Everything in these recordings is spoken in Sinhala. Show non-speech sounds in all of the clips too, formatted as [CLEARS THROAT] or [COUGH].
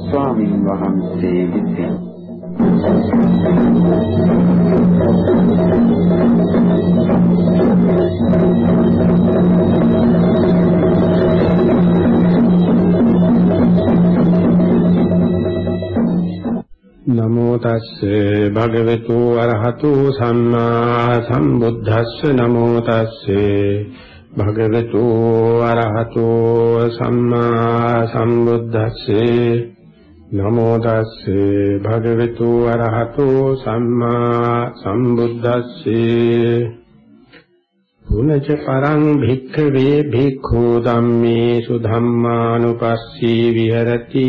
ස්වාමින් වහන්සේ විසිනි. නමෝ තස්සේ භගවතු අරහතු සම්මා සම්බුද්දස්ස නමෝ තස්සේ භගවතු අරහතු සම්මා සම්බුද්දස්සේ නමෝ තස්සේ භගවතු අරහතු සම්මා සම්බුද්දස්සේ. පුනච පරං භික්ඛවේ භික්ඛු ධම්මේසු ධම්මානුපස්සී විහෙරති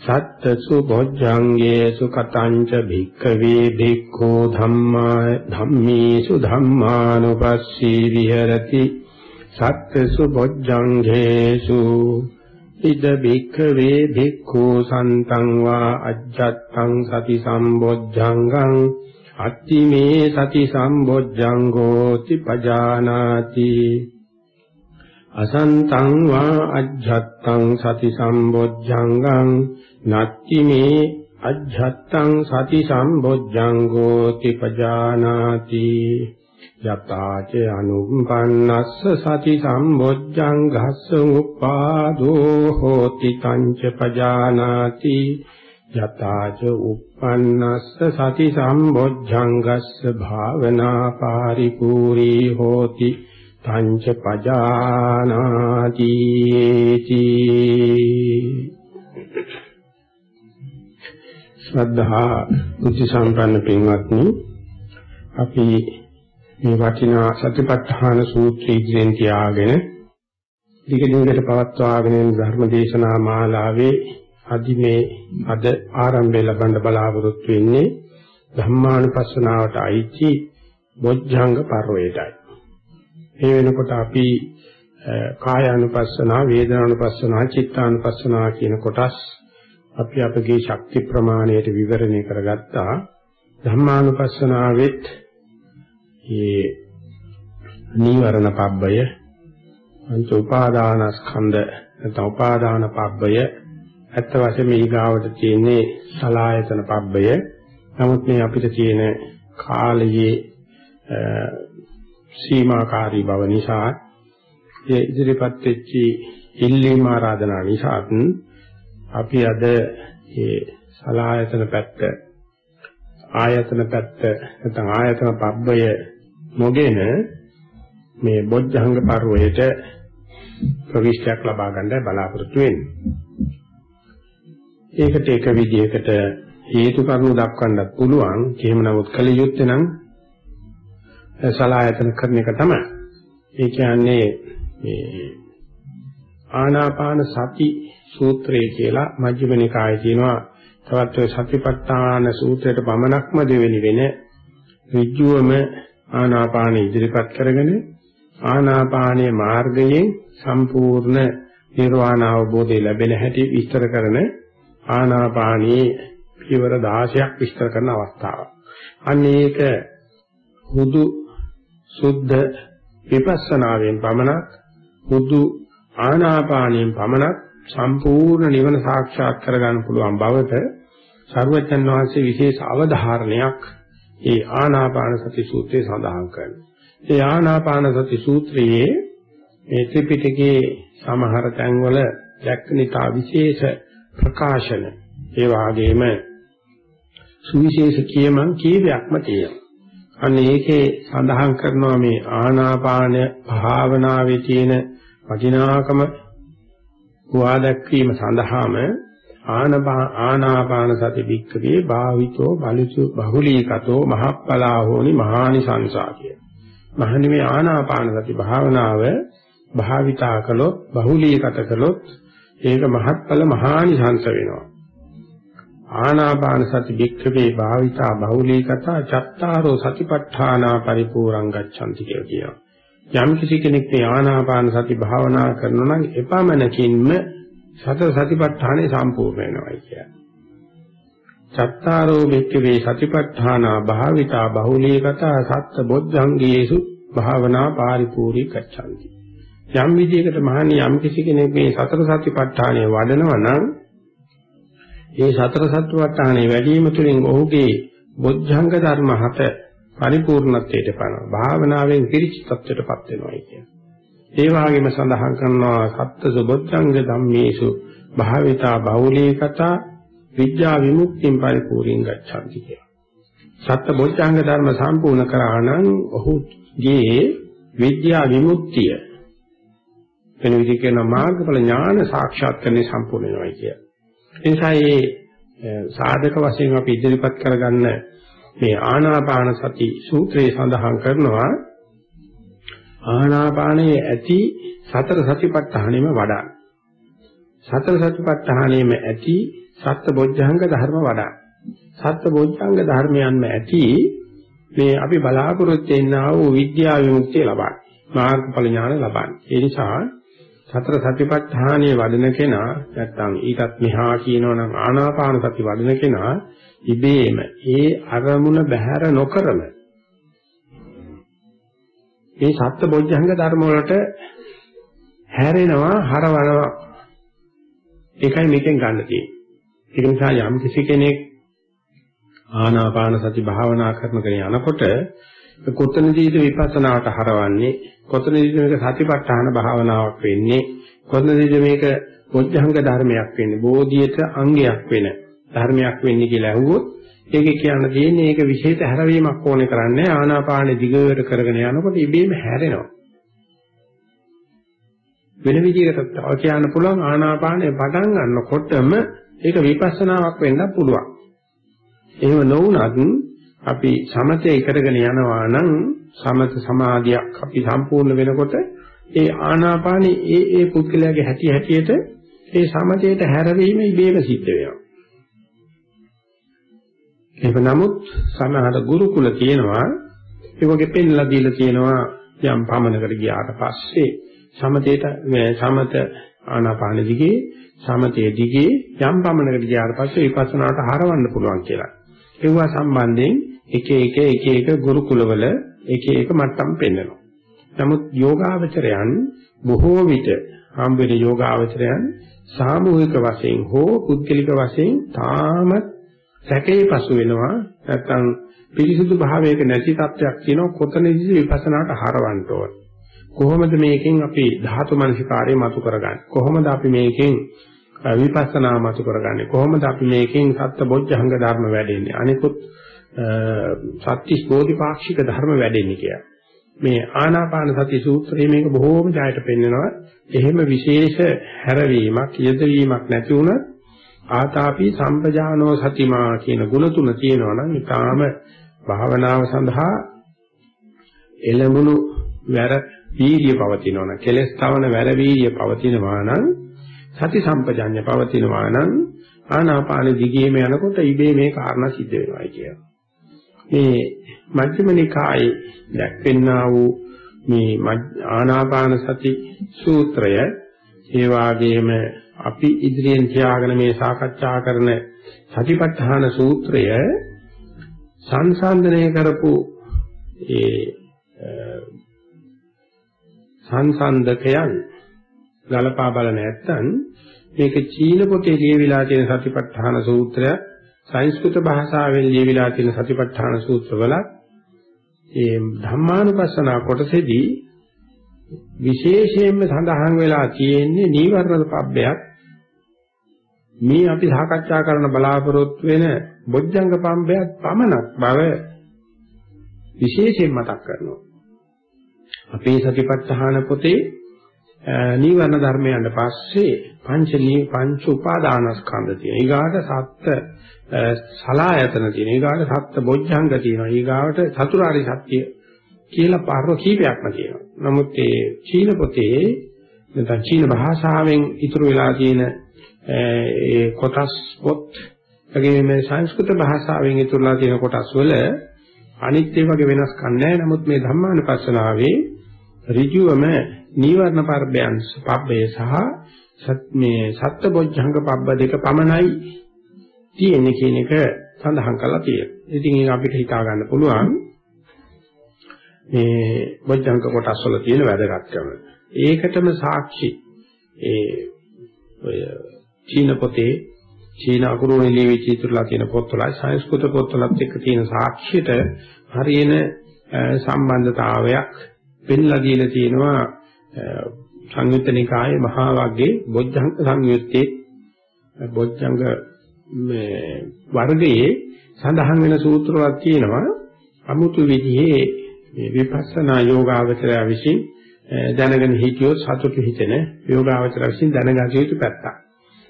සත්තසු බොජ්ජංගේසු කතංච භික්ඛවේ භික්ඛු ධම්මා ධම්මේසු ධම්මානුපස්සී විහෙරති සත්තසු බොජ්ජංගේසු ඉද භික්ඛවේ භික්ඛු සන්තං වා අජ්ජත්තං සති සම්බොජ්ජංගං අත්තිමේ සති සම්බොජ්ජංගෝ තිපජානාති අසන්තං වා අජ්ජත්තං සති සම්බොජ්ජංගං නත්ති මේ අජ්ජත්තං සති සම්බොජ්ජංගෝ තිපජානාති යතාච අනුම්පන්නස්ස සති සම්බොජ්ජංගස්ස උපාදෝ හෝති තංච පජානාති. යතාච uppannස්ස සති සම්බොජ්ජංගස්ස භාවනා පාරිපූරී හෝති තංච පජානාති. ශ්‍රද්ධා බුද්ධ සම්පන්න පින්වත්නි අපි මේ වටිනා සතිපට්ඨාන සූත්‍රය ඉදිරියෙන් තියාගෙන දිග දිගට පවත්වාගෙන යන ධර්ම දේශනා මාලාවේ අදි මේ අද ආරම්භය ලබන්න බලාපොරොත්තු වෙන්නේ ධම්මානුපස්සනාවට අයිති බොජ්ජංග පර්වයටයි. මේ වෙනකොට අපි කායානුපස්සනා, වේදනානුපස්සනා, චිත්තානුපස්සනා කියන කොටස් අපි අපගේ ශක්ති ප්‍රමාණයට විවරණය කරගත්තා. ධම්මානුපස්සනාවෙත් මේ නීවරණ පබ්බය පංච උපාදානස්කන්ධ නැත්නම් උපාදාන පබ්බය ඇත්ත වශයෙන්ම ඊගාවට තියෙන්නේ සලායතන පබ්බය. නමුත් මේ අපිට තියෙන කාලයේ සීමාකාරී බව නිසා ඒ ඉදිරිපත් වෙච්ච ඉල්ලීම ආරාධනා නිසාත් අපි අද මේ සලායතන පැත්ත ආයතන පැත්ත නැත්නම් ආයතන පබ්බය නොගෙන මේ බොජ්ජංග පර්වයට ප්‍රවිෂ්ඨයක් ලබා ගන්න බලාපොරොත්තු වෙන්නේ. ඒකට එක විදිහකට හේතු කරුණු දක්වන්නත් පුළුවන්. එහෙම නමුත් කල යුත්තේ නම් සලායතන කරන එක තමයි. ඒ කියන්නේ මේ ආනාපාන සති සූත්‍රය කියලා මජ්ක්‍ධිම නිකායේ තියෙනවා. තවත් ඔය සතිපට්ඨාන සූත්‍රයට පමණක්ම දෙවෙනි වෙන ඍජුවම ආනාපාන ඉදිරිපත් කරගෙන ආනාපානයේ මාර්ගයෙන් සම්පූර්ණ නිර්වාණ අවබෝධය ලැබෙන හැටි විස්තර කරන ආනාපානයේ පියවර 16ක් විස්තර කරන අවස්ථාවක්. අන්න ඒක හුදු සුද්ධ විපස්සනාවෙන් පමණක් හුදු ආනාපානයෙන් පමණක් සම්පූර්ණ නිවන සාක්ෂාත් කරගන්න පුළුවන් බවට සර්වජන් වහන්සේ විශේෂ අවධාරණයක් ඒ ආනාපාන සති සූත්‍රයේ සඳහන් කරනවා. ඒ ආනාපාන සති සූත්‍රයේ මේ ත්‍රිපිටකයේ සමහර තැන්වල දැක්කනිතා විශේෂ ප්‍රකාශන ඒ වගේම සුවිශේෂ කියමන් කීපයක්ම තියෙනවා. අන්න ඒකේ සඳහන් කරනවා මේ ආනාපාන භාවනාවේ තියෙන වටිනාකම හුවා දැක්වීම සඳහාම ආනාපාන සති වික්කවේ භාවිතෝ බලසු බහුලීකතෝ මහප්පලා හෝනි මහානිසංසා කිය. මහනි මේ ආනාපාන සති භාවනාව භාවිතා කළොත් බහුලීකත කළොත් ඒක මහත්ඵල මහානිසංස වෙනවා. ආනාපාන සති වික්කවේ භාවිතා බහුලීකතා චත්තාරෝ සතිපට්ඨානා පරිපූර්ණං ගච්ඡanti කියලා කියනවා. යම් කිසි කෙනෙක් මේ ආනාපාන සති භාවනා කරනවා නම් එපමණකින්ම සතර සතිපට්ඨානේ සම්පූර්ණ වෙනවායි කියන්නේ. චත්තාරෝ භික්ඛවේ සතිපට්ඨානා භාවිතා බහුලීකතා සත්ත බොද්ධංගේසු භාවනා පාරිපූර්ණී කච්ඡanti යම් විදියකට මහණී යම් කිසි කෙනෙක් මේ සතර සතිපට්ඨානය වඩනවා නම් ඒ සතර සතිපට්ඨානය වැඩිම තුලින් ඔහුගේ බොද්ධංග ධර්ම හත පරිපූර්ණත්වයට පනවා. භාවනාවෙන් පිරිචි තත්ත්වයටපත් වෙනවා කියන්නේ. ඒ වගේම සඳහන් කරනවා සත්ත සුබොද්ධංග ධම්මේසු භාවිතා බහුලීකතා විද්‍යා විමුක්තිය පරිපූර්ණං ගච්ඡanti කියලා. සත්‍ය බොද්ධංග ධර්ම සම්පූර්ණ කරා නම් ඔහුගේ විද්‍යා විමුක්තිය වෙන විදිහට කියන මාර්ගඵල ඥාන සාක්ෂාත් කරන්නේ සම්පූර්ණ වෙනවා කිය. ඒ නිසා මේ සාධක වශයෙන් අපි ඉදිරිපත් කරගන්න මේ ආනාපාන සති සූත්‍රයේ සඳහන් කරනවා ආනාපානයේ ඇති සතර සතිපට්ඨානෙම වඩා. සතර සතිපට්ඨානෙම ඇති සත්‍ය බොජ්ජංග ධර්ම වඩා. සත්‍ය බොජ්ජංග ධර්මයන්ම ඇති මේ අපි බලාපොරොත්තු වෙනා වූ විද්‍යා විමුක්තිය ලබන්නේ. මාර්ගඵල ඥාන ලබන්නේ. ඒ නිසා සතර සතිපට්ඨානයේ වඩන කෙනා නැත්තම් ඊටත් මෙහා කියනවනම් ආනාපාන සති වඩන කෙනා ඉබේම ඒ අරමුණ බැහැර නොකරම මේ සත්‍ය බොජ්ජංග ධර්ම වලට හැරෙනවා හරවනවා. ඒකයි මේකෙන් ගන්න තියෙන්නේ. ඒක නිසා යම් කිසි කෙනෙක් ආනාපාන සති භාවනා කරන කෙනා යනකොට කොතනදීද විපස්සනාට හරවන්නේ කොතනදීද මේක සතිපට්ඨාන භාවනාවක් වෙන්නේ කොතනදීද මේක බොජ්ජංග ධර්මයක් වෙන්නේ බෝධියට අංගයක් වෙන ධර්මයක් වෙන්නේ කියලා අහුවොත් ඒකේ කියන්න තියෙන්නේ ඒක විශේෂ හැරවීමක් ඕනේ කරන්නේ ආනාපාන දිගට කරගෙන යනකොට ඉබේම හැරෙනවා වෙන විදිහකට තව කියන්න පුළුවන් ආනාපානය පටන් ගන්නකොටම ඒක විපස්සනාවක් වෙන්න පුළුවන්. එහෙම නොවුනත් අපි සමතේ කරගෙන යනවා නම් සමත සමාධියක් අපි සම්පූර්ණ වෙනකොට ඒ ආනාපානී ඒ ඒ පුද්ගලයාගේ හැටි හැටියට ඒ සමතේට හැරවීම ඉබේම සිද්ධ වෙනවා. ඒක නමුත් සමහර ගුරුකුල තියෙනවා ඒ වගේ පෙන්ලා දීලා තියෙනවා යම් පමනකට ගියාට පස්සේ සමතේට සමත ආනාපාන දිගේ සමතේ දිගේ යම් පමණකට ගියාට පස්සේ විපස්සනාට හරවන්න පුළුවන් කියලා. ඒවා සම්බන්ධයෙන් එක එක එක එක ගුරුකුලවල එක එක මට්ටම් පෙන්වනවා. නමුත් යෝගාවචරයන් බොහෝ විට හම්බෙන යෝගාවචරයන් සාමූහික වශයෙන් හෝ පුද්ගලික වශයෙන් තාමත් සැකේ පසු වෙනවා. නැත්නම් පිරිසුදු භාවයක නැති තත්වයක් කියනවා කොතනදීද විපස්සනාට හරවන්න ඕන? කොහොමද මේකෙන් අපි ධාතු මනසිකාරය මතු කරගන්නේ? කොහොමද අපි මේකෙන් විපස්සනා මතු කරගන්නේ? කොහොමද අපි මේකෙන් සත්‍ය බොජ්ජංග ධර්ම වැඩෙන්නේ? අනිකුත් සත්‍තිස් බෝධිපාක්ෂික ධර්ම වැඩෙන්නේ කියලා. මේ ආනාපාන සති සූත්‍රයේ මේක බොහෝම ජයට පෙන්නනවා එහෙම විශේෂ හැරවීමක් යෙදවීමක් නැති වුණත් ආතාපි සම්පජානෝ සතිමා කියන ගුණ තුන තියෙනවා නම් ඊටාම භාවනාව සඳහා එළඹුණු වැර වීර්ය පවතිනවා නම් කෙලස් තවන වැර වීර්ය පවතිනවා නම් සති සම්පජඤ්ඤ පවතිනවා නම් ආනාපාන දිගේම යනකොට ඉබේ මේ කාරණා සිද්ධ වෙනවායි කියනවා. මේ මජ්ක්‍ධිම නිකායේ දැක්වෙනා වූ මේ ආනාපාන සති සූත්‍රය ඒ වාගේම අපි ඉදිරියෙන් තියාගෙන මේ සාකච්ඡා කරන සතිපට්ඨාන සූත්‍රය සංසන්දනය කරපු ඒ සංසන්දකයන් ගලපා බලන නැත්නම් මේක චීන පොතේ ලියවිලා තියෙන සතිපට්ඨාන සූත්‍රය සංස්කෘත භාෂාවෙන් ලියවිලා තියෙන සතිපට්ඨාන සූත්‍රවල ඒ ධම්මානුපස්සනා කොටසේදී විශේෂයෙන්ම සඳහන් වෙලා තියෙන්නේ නීවරණ පබ්බයක් මේ අපි සාකච්ඡා කරන බලාපොරොත්තු වෙන බොජ්ජංග පම්බයක් පමණක් බව විශේෂයෙන් මතක් කරනවා. අපේ සතිපට්ඨාන පොතේ නීවරණ ධර්මයන්ට පස්සේ පංච නී පංච උපාදානස්කන්ධ තියෙනවා. ඊගාට සත්ත්‍ය සලායතන තියෙනවා. ඊගාට සත්ත්‍ය බොජ්ජංග තියෙනවා. ඊගාට චතුරාර්ය සත්‍ය කියලා පාරව කීපයක්ම තියෙනවා. නමුත් ඒ චීන පොතේ නැත්නම් චීන භාෂාවෙන් ඉතුරු වෙලා තියෙන ඒ කොටස් පොත් වගේම මේ සංස්කෘත භාෂාවෙන් ඉතුරුලා තියෙන කොටස් වල අනිත් ඒ වගේ වෙනස්කම් නැහැ. නමුත් මේ ධම්මානුපස්සනාවේ ඍජුවම නීවරණ පබ්බය සහ මේ සත්බොජ්ජංග පබ්බ දෙක පමණයි තියෙන්නේ කියන එක සඳහන් කරලා තියෙනවා. ඉතින් ඒක අපිට හිතා ගන්න පුළුවන් මේ බොජ්ජංක කොටස් වල තියෙන වැදගත්කම. ඒකටම සාක්ෂි ඒ ඔය චීන පොතේ චීන අකුරුනේ ලියවිච්ච ඉතුරුලා තියෙන පොත්වල සංස්කෘත පොත්වලත් එක්ක තියෙන සාක්ෂියට හරියන සම්බන්ධතාවයක් පෙන්ලා දීලා තියෙනවා සංයුත්ත නිකායේ මහා වග්ගේ බොජ්ජංක සංයුත්තේ බොජ්ජංග මේ වර්ගයේ සඳහන් වෙන සූත්‍රයක් තියෙනවා. අමුතු විදිහේ මේ විපස්සනා යෝගාවචරය විසින් දැනගෙන හිටියොත් සතුටු හිතෙන යෝගාවචරය විසින් දැනගත යුතු පැත්තක්.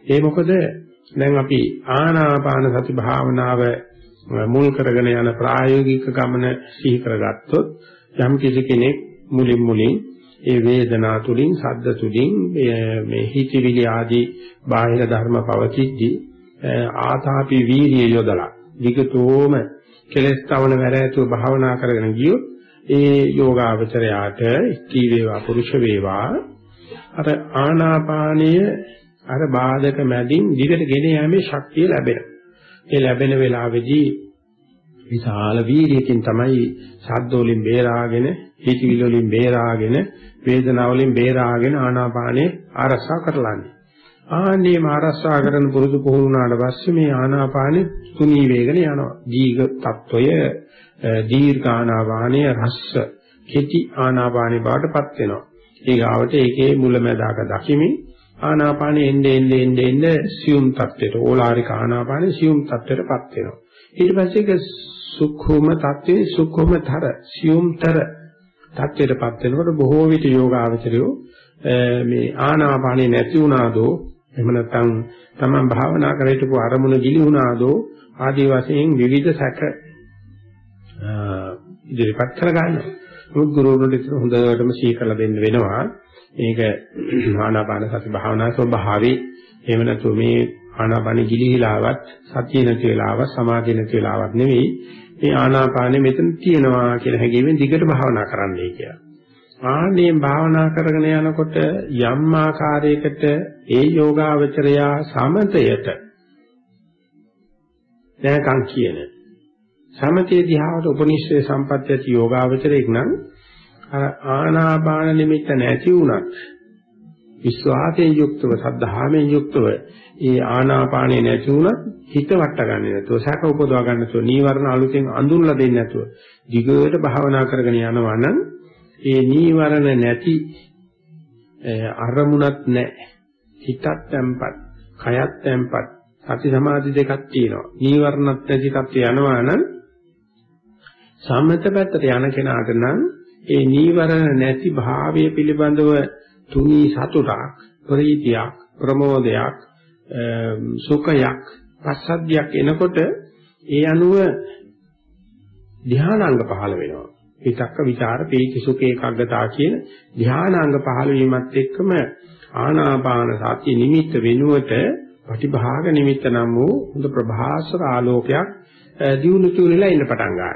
ඒ මොකද? දැන් අපි ආනාපාන සති භාවනාව මුල් කරගෙන යන ප්‍රායෝගික ගමන සිහි කරගත්තොත් යම් කිසි කෙනෙක් මුලින් මුලින් ඒ වේදනා තුලින් සද්ද තුලින් මේ හිතවිලි ආදී බාහිර ධර්ම පවතිද්දී ආතාපි වීර්ය යොදලා විගතෝම කෙලස් තවන වැර ඇතුව භාවනා කරගෙන ගියොත් ඒ යෝගාවචරයාට ස්ත්‍රී වේවා පුරුෂ වේවා අර ආනාපානීය අර බාධක මැදින් දිගට ගෙන යෑමේ ශක්තිය ලැබෙනවා. ඒ ලැබෙන වෙලාවේදී විශාල වීර්යයෙන් තමයි සද්දෝලින් බේරාගෙන, හිතවිලි වලින් බේරාගෙන, වේදනාව වලින් බේරාගෙන ආනාපානේ ආරක්ෂා කරලාන්නේ. ආන්නේ ආරක්ෂා කරන පුරුදු පුහුණුනාට පස්සේ මේ ආනාපානේ තුනී වේගන යනවා. දීඝ తত্ত্বය දීර්ඝ ආනාපානේ රස්ස කෙටි ආනාපානේ බවටපත් වෙනවා. ඊගාවට ඒකේ මුලැමැදාක දකිමින් ආනාපානෙ එන්නේ එන්නේ එන්නේ එන්නේ සියුම් තත්ත්වයට ඕලාරික ආනාපානෙ සියුම් තත්ත්වයටපත් වෙනවා. ඊට පස්සේ ඒක සුඛුම තත්ත්වේ සුඛුමතර සියුම්තර තත්ත්වයටපත් වෙනකොට බොහෝ විට යෝගාවචරයෝ මේ ආනාපානෙ නැති වුණාදෝ එහෙම නැත්නම් තමන් භාවනා කර හිටපු අරමුණ ගිලි වුණාදෝ ආදී වශයෙන් විවිධ සැක ඉදිරිපත් කර ගන්නවා. මුත් ගුරුවරුන්ට හොඳටම සී කරලා දෙන්න වෙනවා. මේක ආනාපාන සති භාවනා ස්වභාවී එහෙම නැතු මේ ආනාපාන ගිලිහිලාවත් සතිය නැති වෙලාවත් සමාධිය නැති වෙලාවත් නෙවෙයි මේ ආනාපානෙ මෙතන තියෙනවා කියන හැඟීමෙන් දිගට භාවනා කරන්නයි කියලා. ආනේ භාවනා කරගෙන යනකොට යම් ආකාරයකට ඒ යෝගාවචරයා සමතයට දැනකම් කියන සමතේ දිහාවට උපනිෂ්ඨේ සම්පත්‍යති යෝගාවචරයක් නම් අර ආනාපාන නිමිත්ත නැති වුණත් විශ්වාසයෙන් යුක්තව සද්ධාමයෙන් යුක්තව ඒ ආනාපානේ නැති වුණත් හිත වට ගන්න නැතුව සැක උපදවා ගන්න නැතුව නීවරණ අලුතෙන් අඳුන්ලා දෙන්නේ නැතුව දිගට භාවනා කරගෙන යනවා නම් ඒ නීවරණ නැති අරමුණක් නැහැ. හිතත් තැම්පත් කයත් තැම්පත් සති සමාධි දෙකක් තියෙනවා. නීවරණත් නැති තත්ත්වය යනවා නම් සම්මත පැත්තට යන කෙනාට නම් ඒ නීවරණ නැති භාවය පිළිබඳව තුනී සතුටක් ප්‍රීතියක් ප්‍රමෝදයක් සුඛයක් පස්සද්ධියක් එනකොට ඒ අනුව ධානාංග පහළ වෙනවා විතක්ක ਵਿਚාර පීති සුඛ ඒකග්ගතා කියන ධානාංග පහළ වීමත් එක්කම ආනාපාන සති නිමිත්ත වෙනුවට ප්‍රතිභාග නිමිත්ත නම් වූ හොඳ ප්‍රභාස්වර ආලෝකයක් දියුණු තුනලා ඉන්න පටන් ගන්නවා.